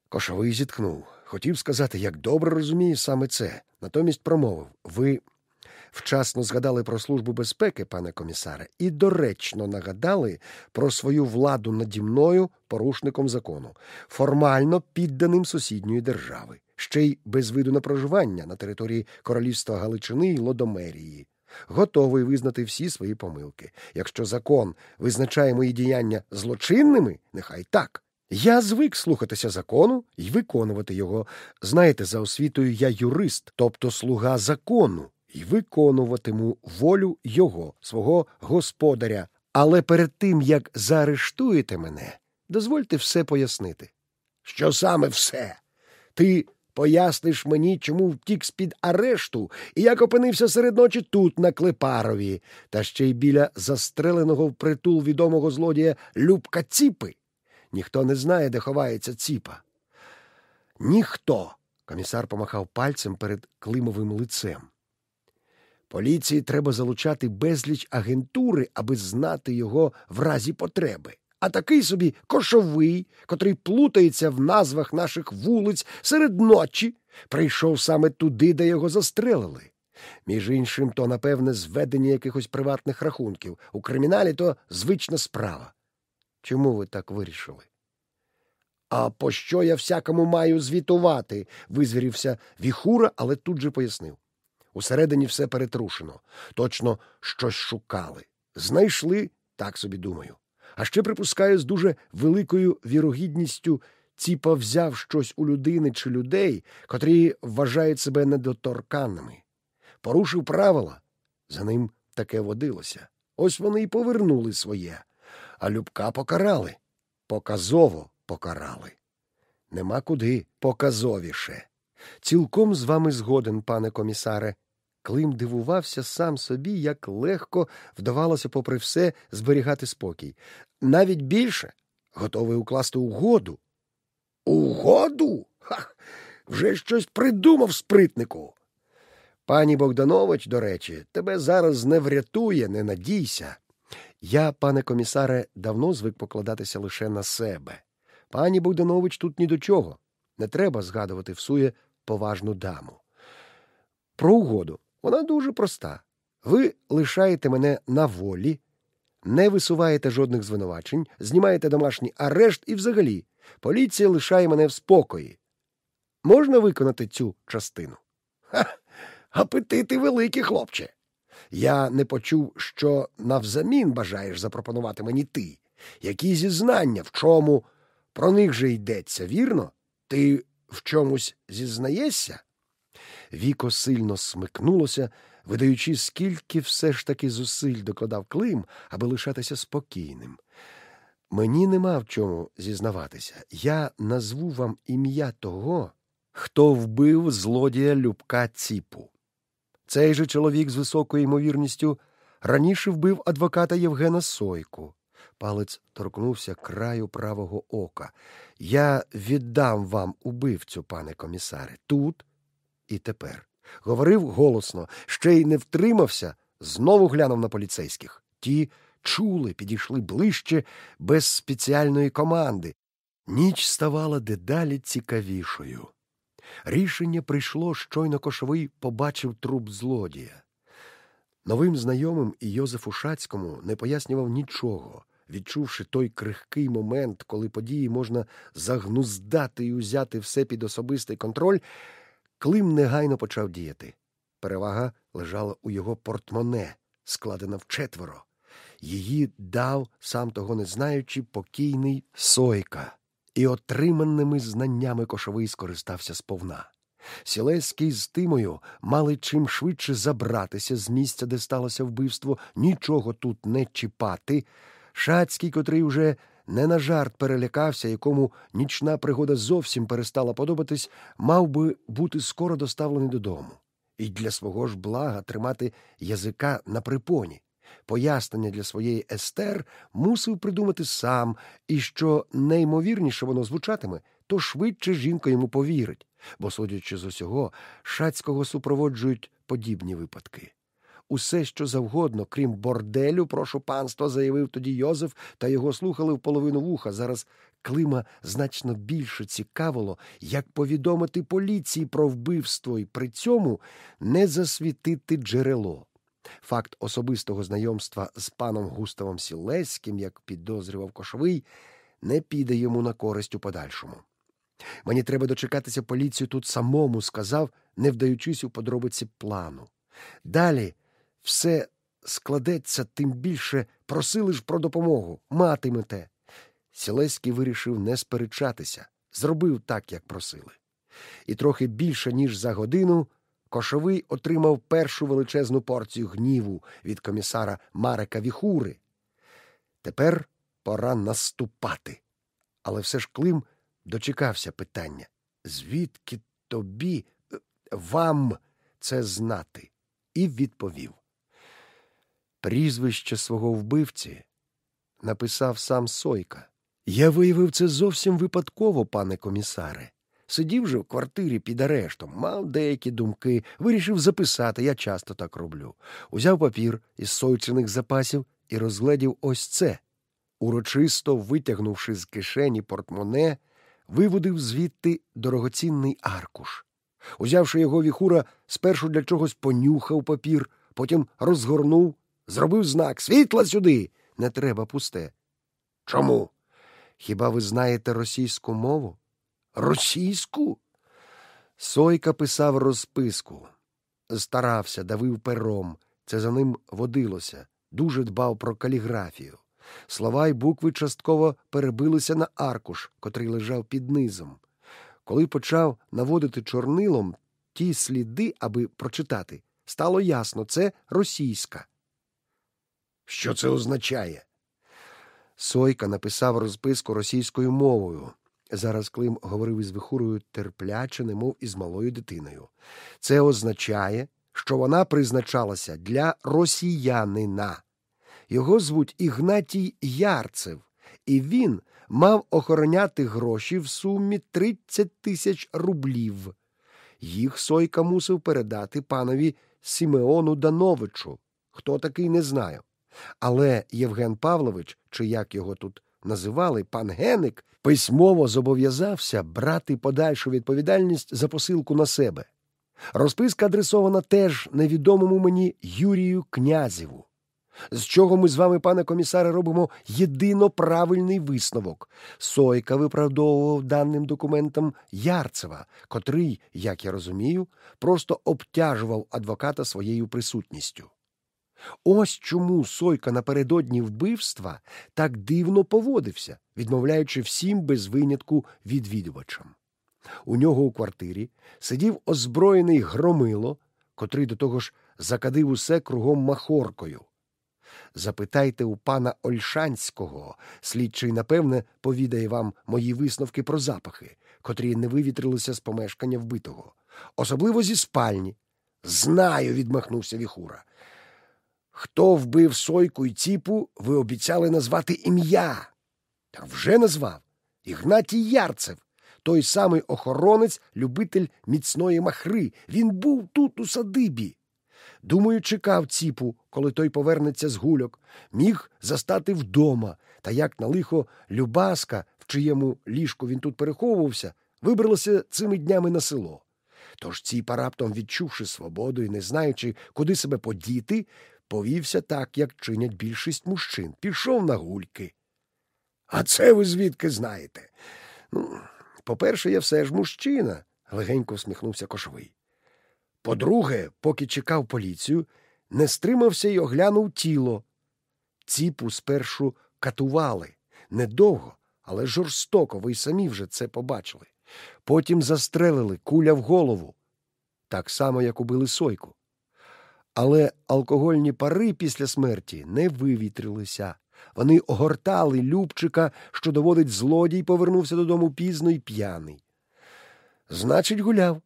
Кошовий зіткнув. Хотів сказати, як добре розуміє саме це. Натомість промовив ви вчасно згадали про службу безпеки, пане комісаре, і доречно нагадали про свою владу наді мною порушником закону, формально підданим сусідньої держави, ще й без виду на проживання на території королівства Галичини і Лодомерії. Готовий визнати всі свої помилки. Якщо закон визначає мої діяння злочинними, нехай так. Я звик слухатися закону і виконувати його. Знаєте, за освітою я юрист, тобто слуга закону, і виконуватиму волю його, свого господаря. Але перед тим, як заарештуєте мене, дозвольте все пояснити. Що саме все? Ти поясниш мені, чому втік з-під арешту і як опинився серед ночі тут, на Клепарові, та ще й біля застреленого впритул відомого злодія Любка Ціпи. Ніхто не знає, де ховається ціпа. Ніхто. Комісар помахав пальцем перед Климовим лицем. Поліції треба залучати безліч агентури, аби знати його в разі потреби. А такий собі кошовий, котрий плутається в назвах наших вулиць серед ночі, прийшов саме туди, де його застрелили. Між іншим, то, напевне, зведення якихось приватних рахунків. У криміналі то звична справа. Чому ви так вирішили? А пощо я всякому маю звітувати? визвірівся віхура, але тут же пояснив. Усередині все перетрушено. Точно щось шукали. Знайшли, так собі думаю. А ще припускаю, з дуже великою вірогідністю ціпа взяв щось у людини чи людей, котрі вважають себе недоторканними. Порушив правила, за ним таке водилося. Ось вони й повернули своє а Любка покарали. Показово покарали. Нема куди показовіше. Цілком з вами згоден, пане комісаре. Клим дивувався сам собі, як легко вдавалося, попри все, зберігати спокій. Навіть більше готовий укласти угоду. Угоду? Ха! Вже щось придумав спритнику. Пані Богданович, до речі, тебе зараз не врятує, не надійся. Я, пане комісаре, давно звик покладатися лише на себе. Пані Богданович тут ні до чого. Не треба згадувати всує поважну даму. Про угоду вона дуже проста. Ви лишаєте мене на волі, не висуваєте жодних звинувачень, знімаєте домашній арешт і взагалі поліція лишає мене в спокої. Можна виконати цю частину? Ха! Апетити великі, хлопче. Я не почув, що навзамін бажаєш запропонувати мені ти. Які зізнання, в чому? Про них же йдеться, вірно? Ти в чомусь зізнаєшся? Віко сильно смикнулося, видаючи, скільки все ж таки зусиль докладав Клим, аби лишатися спокійним. Мені нема в чому зізнаватися. Я назву вам ім'я того, хто вбив злодія Любка Ціпу. Цей же чоловік з високою ймовірністю раніше вбив адвоката Євгена Сойку. Палець торкнувся краю правого ока. Я віддам вам убивцю, пане комісаре, тут і тепер. Говорив голосно, ще й не втримався, знову глянув на поліцейських. Ті чули, підійшли ближче, без спеціальної команди. Ніч ставала дедалі цікавішою. Рішення прийшло, щойно кошовий побачив труп злодія. Новим знайомим і Йозефу Шацькому не пояснював нічого, відчувши той крихкий момент, коли події можна загнуздати і узяти все під особистий контроль, Клим негайно почав діяти. перевага лежала у його портмоне, складена вчетверо. Її дав, сам того не знаючи, покійний Сойка, і отриманими знаннями кошовий скористався сповна. Сілеський з Тимою мали чим швидше забратися з місця, де сталося вбивство, нічого тут не чіпати. Шацький, котрий вже не на жарт перелякався, якому нічна пригода зовсім перестала подобатись, мав би бути скоро доставлений додому. І для свого ж блага тримати язика на припоні. Пояснення для своєї Естер мусив придумати сам, і що неймовірніше воно звучатиме, то швидше жінка йому повірить, бо, судячи з усього, шацького супроводжують подібні випадки. Усе, що завгодно, крім борделю, прошу панства, заявив тоді Йозеф, та його слухали в половину вуха. Зараз Клима значно більше цікавило, як повідомити поліції про вбивство і при цьому не засвітити джерело. Факт особистого знайомства з паном Густавом Сілеським, як підозрював кошовий, не піде йому на користь у подальшому. Мені треба дочекатися поліцію тут самому, сказав, не вдаючись у подробиці плану. Далі все складеться, тим більше просили ж про допомогу, матимете. Сілеський вирішив не сперечатися, зробив так, як просили. І трохи більше, ніж за годину, кошовий отримав першу величезну порцію гніву від комісара Марека Віхури. Тепер пора наступати. Але все ж Клим дочекався питання звідки тобі, е, вам це знати? І відповів. Прізвище свого вбивці написав сам Сойка. Я виявив це зовсім випадково, пане комісаре. Сидів же в квартирі під арештом, мав деякі думки, вирішив записати, я часто так роблю. Узяв папір із сойчиних запасів і розгледів ось це. Урочисто витягнувши з кишені портмоне, виводив звідти дорогоцінний аркуш. Узявши його віхура, спершу для чогось понюхав папір, потім розгорнув, зробив знак Світла сюди. Не треба пусте. Чому? Хіба ви знаєте російську мову? Російську? Сойка писав розписку. Старався, давив пером. Це за ним водилося, дуже дбав про каліграфію. Слова й букви частково перебилися на аркуш, котрий лежав під низом. Коли почав наводити чорнилом ті сліди, аби прочитати, стало ясно це російська. Що це означає? Сойка написав розписку російською мовою. Зараз Клим говорив із вихурою терпляче, немов із малою дитиною. Це означає, що вона призначалася для росіянина. Його звуть Ігнатій Ярцев, і він мав охороняти гроші в сумі 30 тисяч рублів. Їх Сойка мусив передати панові Сімеону Дановичу. Хто такий, не знаю. Але Євген Павлович, чи як його тут називали, пан Геник, письмово зобов'язався брати подальшу відповідальність за посилку на себе. Розписка адресована теж невідомому мені Юрію Князєву. З чого ми з вами, пане комісаре, робимо єдино правильний висновок. Сойка виправдовував даним документам Ярцева, котрий, як я розумію, просто обтяжував адвоката своєю присутністю. Ось чому Сойка напередодні вбивства так дивно поводився, відмовляючи всім без винятку відвідувачам. У нього у квартирі сидів озброєний громило, котрий до того ж закадив усе кругом махоркою. Запитайте у пана Ольшанського, слідчий, напевне, повідає вам мої висновки про запахи, котрі не вивітрилися з помешкання вбитого, особливо зі спальні. Знаю, відмахнувся Віхура. Хто вбив сойку і ціпу, ви обіцяли назвати ім'я. Так вже назвав Ігнатій Ярцев, той самий охоронець, любитель міцної махри. Він був тут, у садибі. Думаю, чекав ціпу, коли той повернеться з гульок, міг застати вдома, та як на лихо Любаска, в чиєму ліжку він тут переховувався, вибралася цими днями на село. Тож ціпа, раптом відчувши свободу і не знаючи, куди себе подіти, повівся так, як чинять більшість мужчин, пішов на гульки. А це ви звідки знаєте? Ну, по-перше, я все ж мужчина, легенько всміхнувся кошовий. По-друге, поки чекав поліцію, не стримався й оглянув тіло. Ціпу спершу катували недовго, але жорстоко, ви й самі вже це побачили. Потім застрелили куля в голову, так само, як убили сойку. Але алкогольні пари після смерті не вивітрилися. Вони огортали Любчика, що доводить злодій, повернувся додому пізно й п'яний. Значить, гуляв,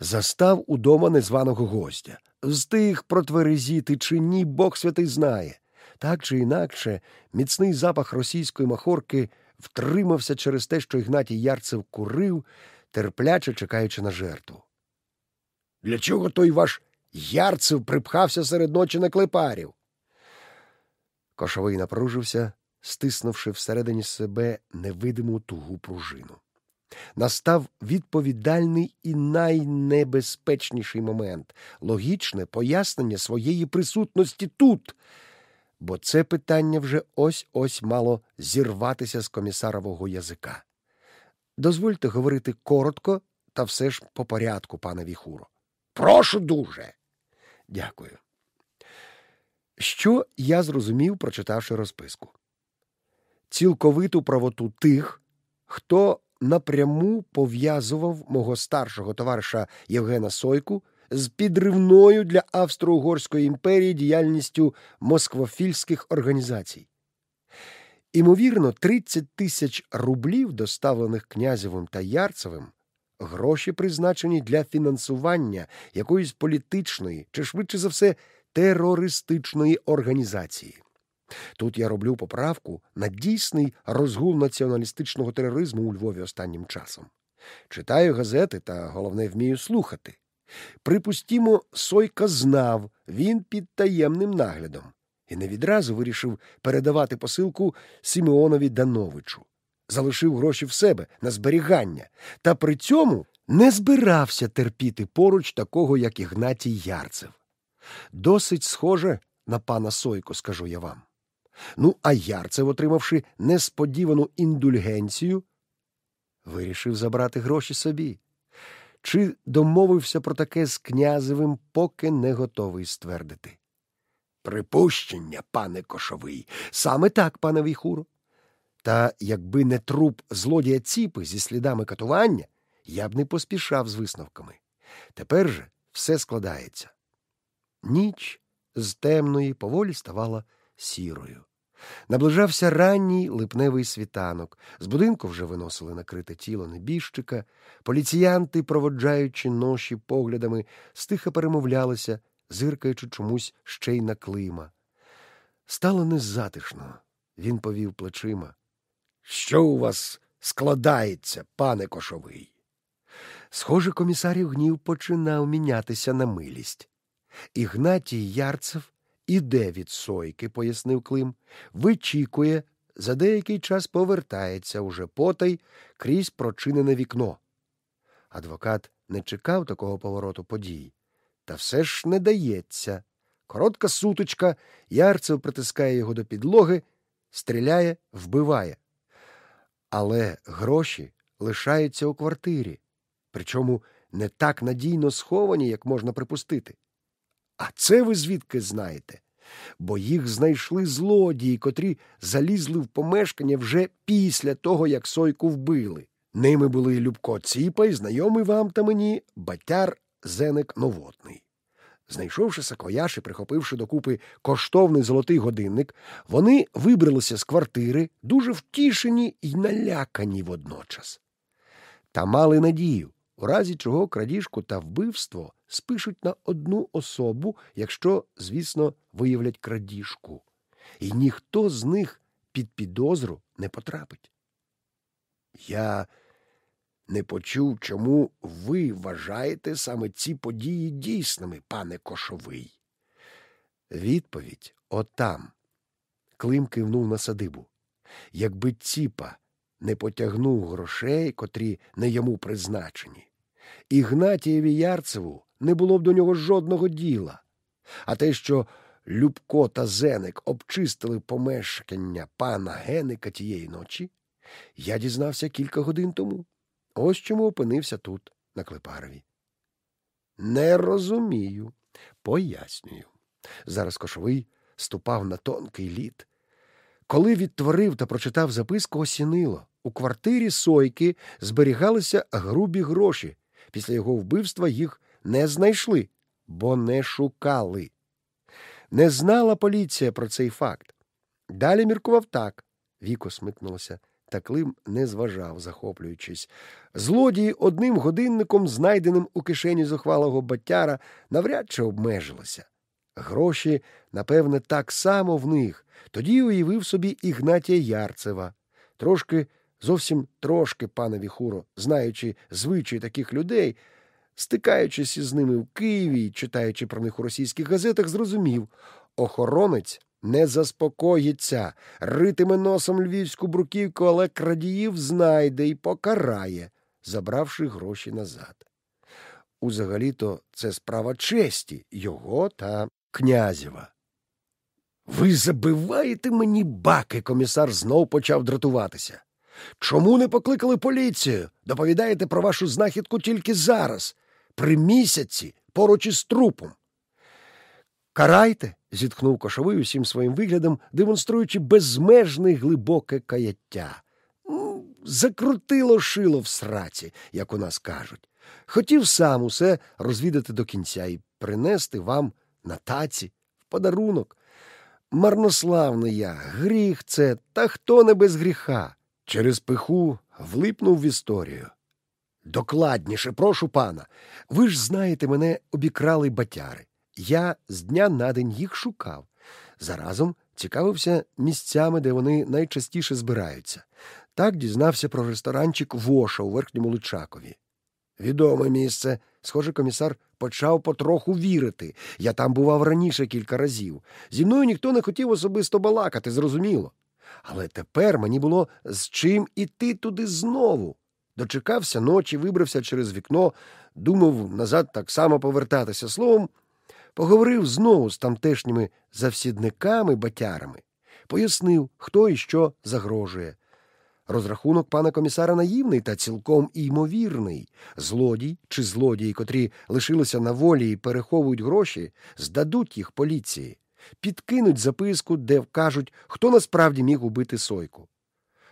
застав удома незваного гостя. Встиг протверезіти чи ні, Бог святий знає. Так чи інакше, міцний запах російської махорки втримався через те, що Ігнатій Ярцев курив, терпляче чекаючи на жертву. Для чого той ваш Ярцев припхався серед ночі на клепарів? Кошовий напружився, стиснувши всередині себе невидиму тугу пружину. Настав відповідальний і найнебезпечніший момент логічне пояснення своєї присутності тут, бо це питання вже ось ось мало зірватися з комісарового язика. Дозвольте говорити коротко та все ж по порядку, пане Віхуро. Прошу дуже. Дякую. Що я зрозумів, прочитавши розписку? Цілковиту правоту тих, хто напряму пов'язував мого старшого товариша Євгена Сойку з підривною для Австро-Угорської імперії діяльністю москвофільських організацій. Імовірно, 30 тисяч рублів, доставлених князевим та Ярцевим, гроші призначені для фінансування якоїсь політичної чи швидше за все терористичної організації. Тут я роблю поправку на дійсний розгул націоналістичного тероризму у Львові останнім часом. Читаю газети та, головне, вмію слухати. Припустімо, Сойка знав, він під таємним наглядом, і не відразу вирішив передавати посилку Симеонові Дановичу. Залишив гроші в себе на зберігання, та при цьому не збирався терпіти поруч такого, як Ігнатій Ярцев. Досить схоже на пана Сойко, скажу я вам. Ну, а Ярцев, отримавши несподівану індульгенцію, вирішив забрати гроші собі. Чи домовився про таке з князевим, поки не готовий ствердити? Припущення, пане кошовий, саме так, пане Віхуро. Та якби не труп злодія ціпи зі слідами катування, я б не поспішав з висновками. Тепер же все складається. Ніч з темної поволі ставала сірою. Наближався ранній липневий світанок. З будинку вже виносили накрите тіло небіжчика. Поліціянти, проводжаючи ноші поглядами, стиха перемовлялися, зиркаючи чомусь ще й на клима. Стало незатишно. Він повів плечима. Що у вас складається, пане кошовий? Схоже, комісарів гнів починав мінятися на милість. Ігнатій Ярцев іде від сойки, пояснив Клим, вичікує, за деякий час повертається уже потай крізь прочинене вікно. Адвокат не чекав такого повороту подій, та все ж не дається. Коротка сутичка, Ярцев притискає його до підлоги, стріляє, вбиває. Але гроші лишаються у квартирі, причому не так надійно сховані, як можна припустити. А це ви звідки знаєте? Бо їх знайшли злодії, котрі залізли в помешкання вже після того, як сойку вбили. Ними були Любко Ціпа і знайомий вам та мені батяр Зеник Новотний. Знайшовши саквояж і прихопивши докупи коштовний золотий годинник, вони вибралися з квартири, дуже втішені й налякані водночас. Та мали надію, у разі чого крадіжку та вбивство спишуть на одну особу, якщо, звісно, виявлять крадіжку, і ніхто з них під підозру не потрапить. Я не почув, чому ви вважаєте саме ці події дійсними, пане Кошовий. Відповідь отам. Клим кивнув на садибу. Якби ціпа не потягнув грошей, котрі не йому призначені, Ігнатієві Ярцеву не було б до нього жодного діла. А те, що Любко та Зеник обчистили помешкання пана Геника тієї ночі, я дізнався кілька годин тому. Ось чому опинився тут, на Клепарові. Не розумію. Пояснюю. Зараз кошовий ступав на тонкий лід. Коли відтворив та прочитав записку, осінило. У квартирі Сойки зберігалися грубі гроші. Після його вбивства їх не знайшли, бо не шукали. Не знала поліція про цей факт. Далі міркував так. Віко смикнулося, та Клим не зважав, захоплюючись. Злодії одним годинником, знайденим у кишені зухвалого батяра, навряд чи обмежилися. Гроші, напевне, так само в них. Тоді уявив собі Ігнатія Ярцева. Трошки, зовсім трошки, пане Віхуро, знаючи звичаї таких людей, стикаючись із ними в Києві читаючи про них у російських газетах, зрозумів охоронець не заспокоїться, ритиме носом львівську бруківку, але крадіїв знайде і покарає, забравши гроші назад. Узагалі-то це справа честі його та князєва. Ви забиваєте мені баки, комісар знов почав дратуватися. Чому не покликали поліцію? Доповідаєте про вашу знахідку тільки зараз, при місяці, поруч із трупом. Карайте, зітхнув кошовий усім своїм виглядом, демонструючи безмежне глибоке каяття. Закрутило шило в сраці, як у нас кажуть. Хотів сам усе розвідати до кінця і принести вам на таці в подарунок. Марнославний я, гріх це, та хто не без гріха. Через пиху влипнув в історію. Докладніше, прошу пана, ви ж знаєте, мене обікрали батяри. Я з дня на день їх шукав. Заразом цікавився місцями, де вони найчастіше збираються. Так дізнався про ресторанчик Воша у верхньому Личакові. Відоме місце. Схоже, комісар почав потроху вірити. Я там бував раніше кілька разів. Зі мною ніхто не хотів особисто балакати, зрозуміло. Але тепер мені було з чим іти туди знову. Дочекався ночі, вибрався через вікно, думав назад так само повертатися. Словом, поговорив знову з тамтешніми завсідниками батярами, пояснив, хто і що загрожує. Розрахунок пана комісара наївний та цілком ймовірний. Злодій чи злодії, котрі лишилися на волі і переховують гроші, здадуть їх поліції, підкинуть записку, де вкажуть, хто насправді міг убити сойку.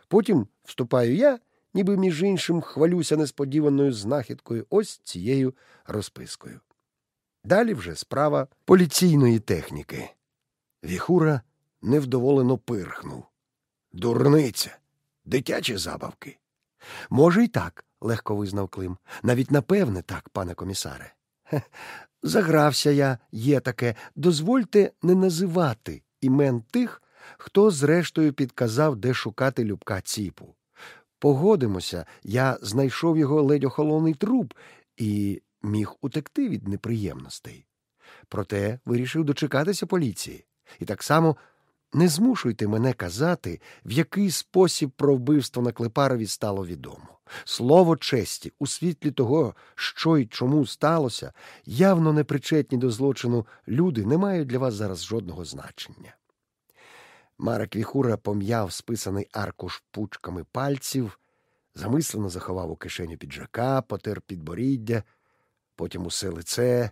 Потім вступаю я, ніби між іншим хвалюся несподіваною знахідкою ось цією розпискою. Далі вже справа поліційної техніки. Віхура невдоволено пирхнув. Дурниця дитячі забавки. Може, й так, легко визнав Клим. Навіть напевне так, пане комісаре. Хе, загрався я, є таке. Дозвольте не називати імен тих, хто зрештою підказав, де шукати любка ціпу. Погодимося, я знайшов його ледь охолоний труп і міг утекти від неприємностей. Проте вирішив дочекатися поліції. І так само не змушуйте мене казати, в який спосіб про вбивство на Клепарові стало відомо. Слово честі, у світлі того, що й чому сталося, явно непричетні до злочину люди не мають для вас зараз жодного значення. Марek Віхура пом'яв списаний аркуш пучками пальців, замислено заховав у кишеню піджака, потер підборіддя, потім усе лице.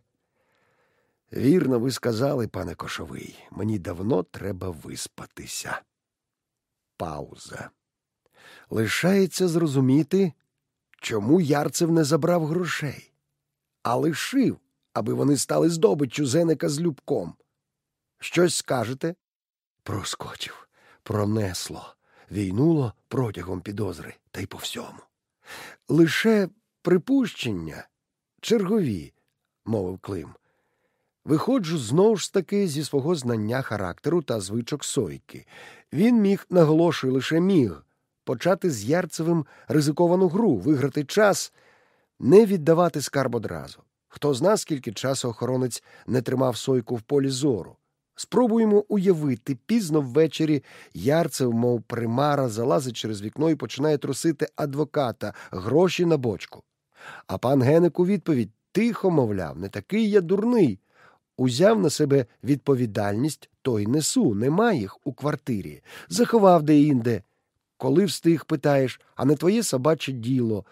Вірно, ви сказали, пане Кошовий, мені давно треба виспатися. Пауза. Лишається зрозуміти, чому Ярцев не забрав грошей, а лишив, аби вони стали здобиччю зеника з любком. Щось скажете? Проскочив, пронесло, війнуло протягом підозри та й по всьому. Лише припущення чергові, мовив Клим. Виходжу знову ж таки зі свого знання характеру та звичок сойки. Він міг, наголошую, лише міг почати з Ярцевим ризиковану гру, виграти час, не віддавати скарб одразу. Хто зна, скільки часу охоронець не тримав сойку в полі зору. Спробуємо уявити, пізно ввечері Ярцев, мов примара, залазить через вікно і починає трусити адвоката гроші на бочку. А пан Геник у відповідь тихо, мовляв, не такий я дурний. Узяв на себе відповідальність, то й несу, нема їх у квартирі. Заховав де-інде. Коли встиг, питаєш, а не твоє собаче діло.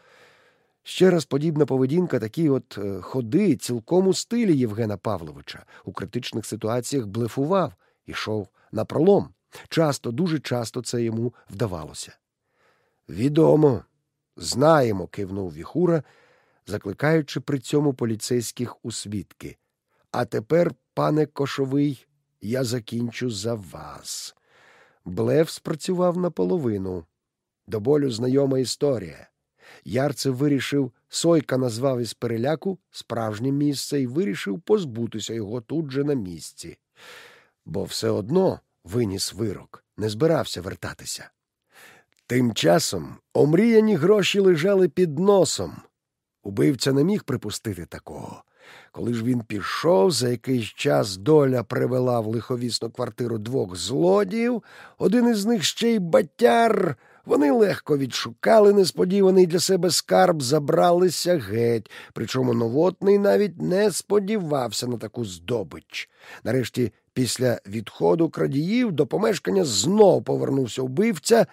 Ще раз подібна поведінка, такі от е, ходи цілком у стилі Євгена Павловича у критичних ситуаціях блефував, ішов на пролом. Часто, дуже часто це йому вдавалося. Відомо, знаємо, кивнув Віхура, закликаючи при цьому поліцейських у свідки. А тепер, пане Кошовий, я закінчу за вас. Блеф спрацював наполовину. До болю знайома історія. Ярцев вирішив, Сойка назвав із переляку справжнє місце і вирішив позбутися його тут же на місці. Бо все одно виніс вирок, не збирався вертатися. Тим часом омріяні гроші лежали під носом. Убивця не міг припустити такого. Коли ж він пішов, за якийсь час доля привела в лиховісну квартиру двох злодіїв, один із них ще й батяр. Вони легко відшукали несподіваний для себе скарб, забралися геть, причому новотний навіть не сподівався на таку здобич. Нарешті, після відходу крадіїв, до помешкання знов повернувся вбивця,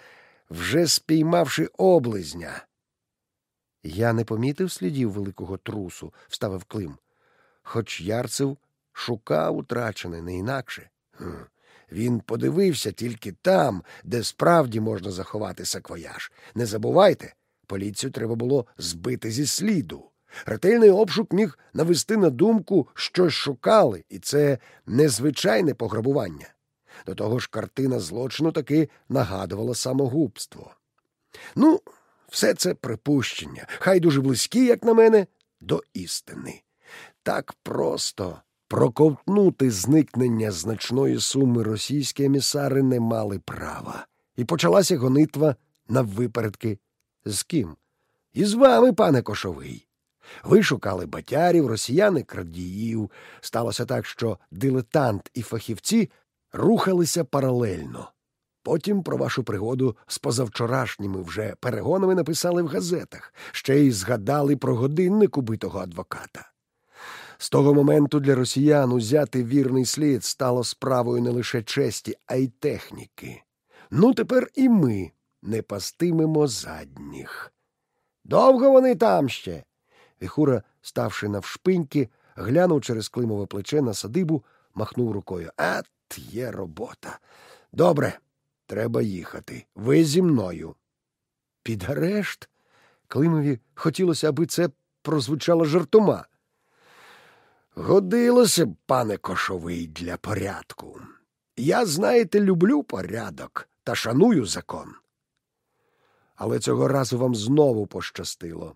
вже спіймавши облизня. Я не помітив слідів великого трусу, вставив Клим. Хоч Ярцев шукав утрачене не інакше. Він подивився тільки там, де справді можна заховати саквояж. Не забувайте, поліцію треба було збити зі сліду. Ретельний обшук міг навести на думку, щось шукали, і це незвичайне пограбування. До того ж, картина злочину таки нагадувала самогубство. Ну, все це припущення, хай дуже близькі, як на мене, до істини. Так просто проковтнути зникнення значної суми російські емісари не мали права. І почалася гонитва на випередки. З ким? І з вами, пане Кошовий. Ви шукали батярів, росіяни крадіїв. Сталося так, що дилетант і фахівці рухалися паралельно. Потім про вашу пригоду з позавчорашніми вже перегонами написали в газетах, ще й згадали про годинник убитого адвоката. З того моменту для росіян узяти вірний слід стало справою не лише честі, а й техніки. Ну, тепер і ми не пастимемо задніх. Довго вони там ще. Віхура, ставши навшпиньки, глянув через климове плече на садибу, махнув рукою. Ат, є робота. Добре. Треба їхати. Ви зі мною. Під арешт? Климові хотілося, аби це прозвучало жартома. Годилося б, пане Кошовий, для порядку. Я, знаєте, люблю порядок та шаную закон. Але цього разу вам знову пощастило.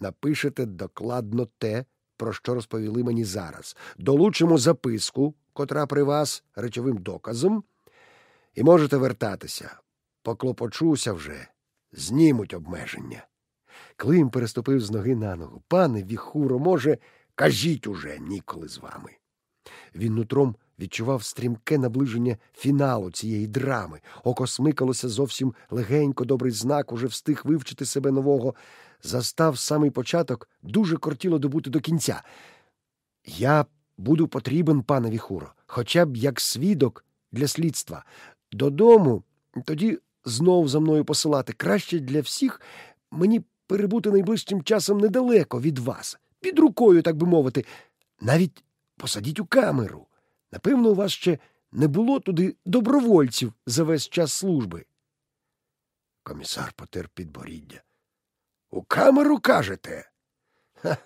Напишете докладно те, про що розповіли мені зараз. Долучимо записку, котра при вас речовим доказом. І можете вертатися. Поклопочуся вже, знімуть обмеження. Клим переступив з ноги на ногу. Пане Віхуро, може, кажіть уже ніколи з вами. Він нутром відчував стрімке наближення фіналу цієї драми. Око смикалося зовсім легенько, добрий знак, уже встиг вивчити себе нового. Застав самий початок, дуже кортіло добути до кінця. Я буду потрібен, пане Віхуро, хоча б як свідок для слідства. Додому, тоді знов за мною посилати. Краще для всіх мені перебути найближчим часом недалеко від вас, під рукою, так би мовити, навіть посадіть у камеру. Напевно, у вас ще не було туди добровольців за весь час служби. Комісар потер підборіддя. У камеру кажете? Ха,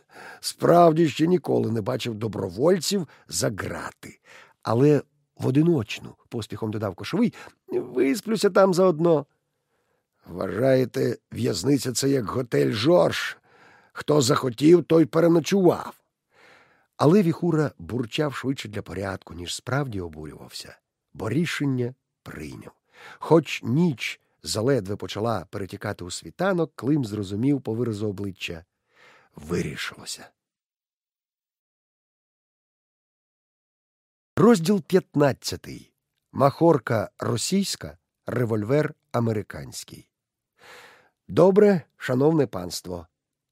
справді ще ніколи не бачив добровольців за грати. Але в одиночну, поспіхом додав кошовий, висплюся там заодно. Вважаєте, в'язниця це як готель Жорж. Хто захотів, той переночував. Але Віхура бурчав швидше для порядку, ніж справді обурювався, бо рішення прийняв. Хоч ніч заледве почала перетікати у світанок, Клим зрозумів по виразу обличчя. Вирішилося. Розділ 15. Махорка російська, револьвер американський. Добре, шановне панство.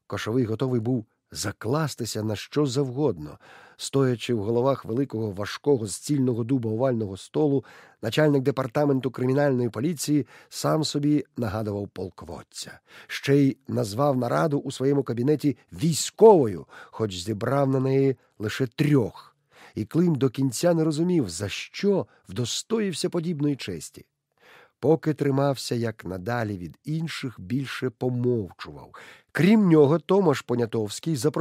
Кошовий готовий був закластися на що завгодно. Стоячи в головах великого важкого зцільного дуба овального столу, начальник департаменту кримінальної поліції сам собі нагадував полководця. Ще й назвав нараду у своєму кабінеті військовою, хоч зібрав на неї лише трьох. І Клим до кінця не розумів, за що вдостоївся подібної честі. Поки тримався як надалі від інших, більше помовчував. Крім нього, Томаш Понятовський запросив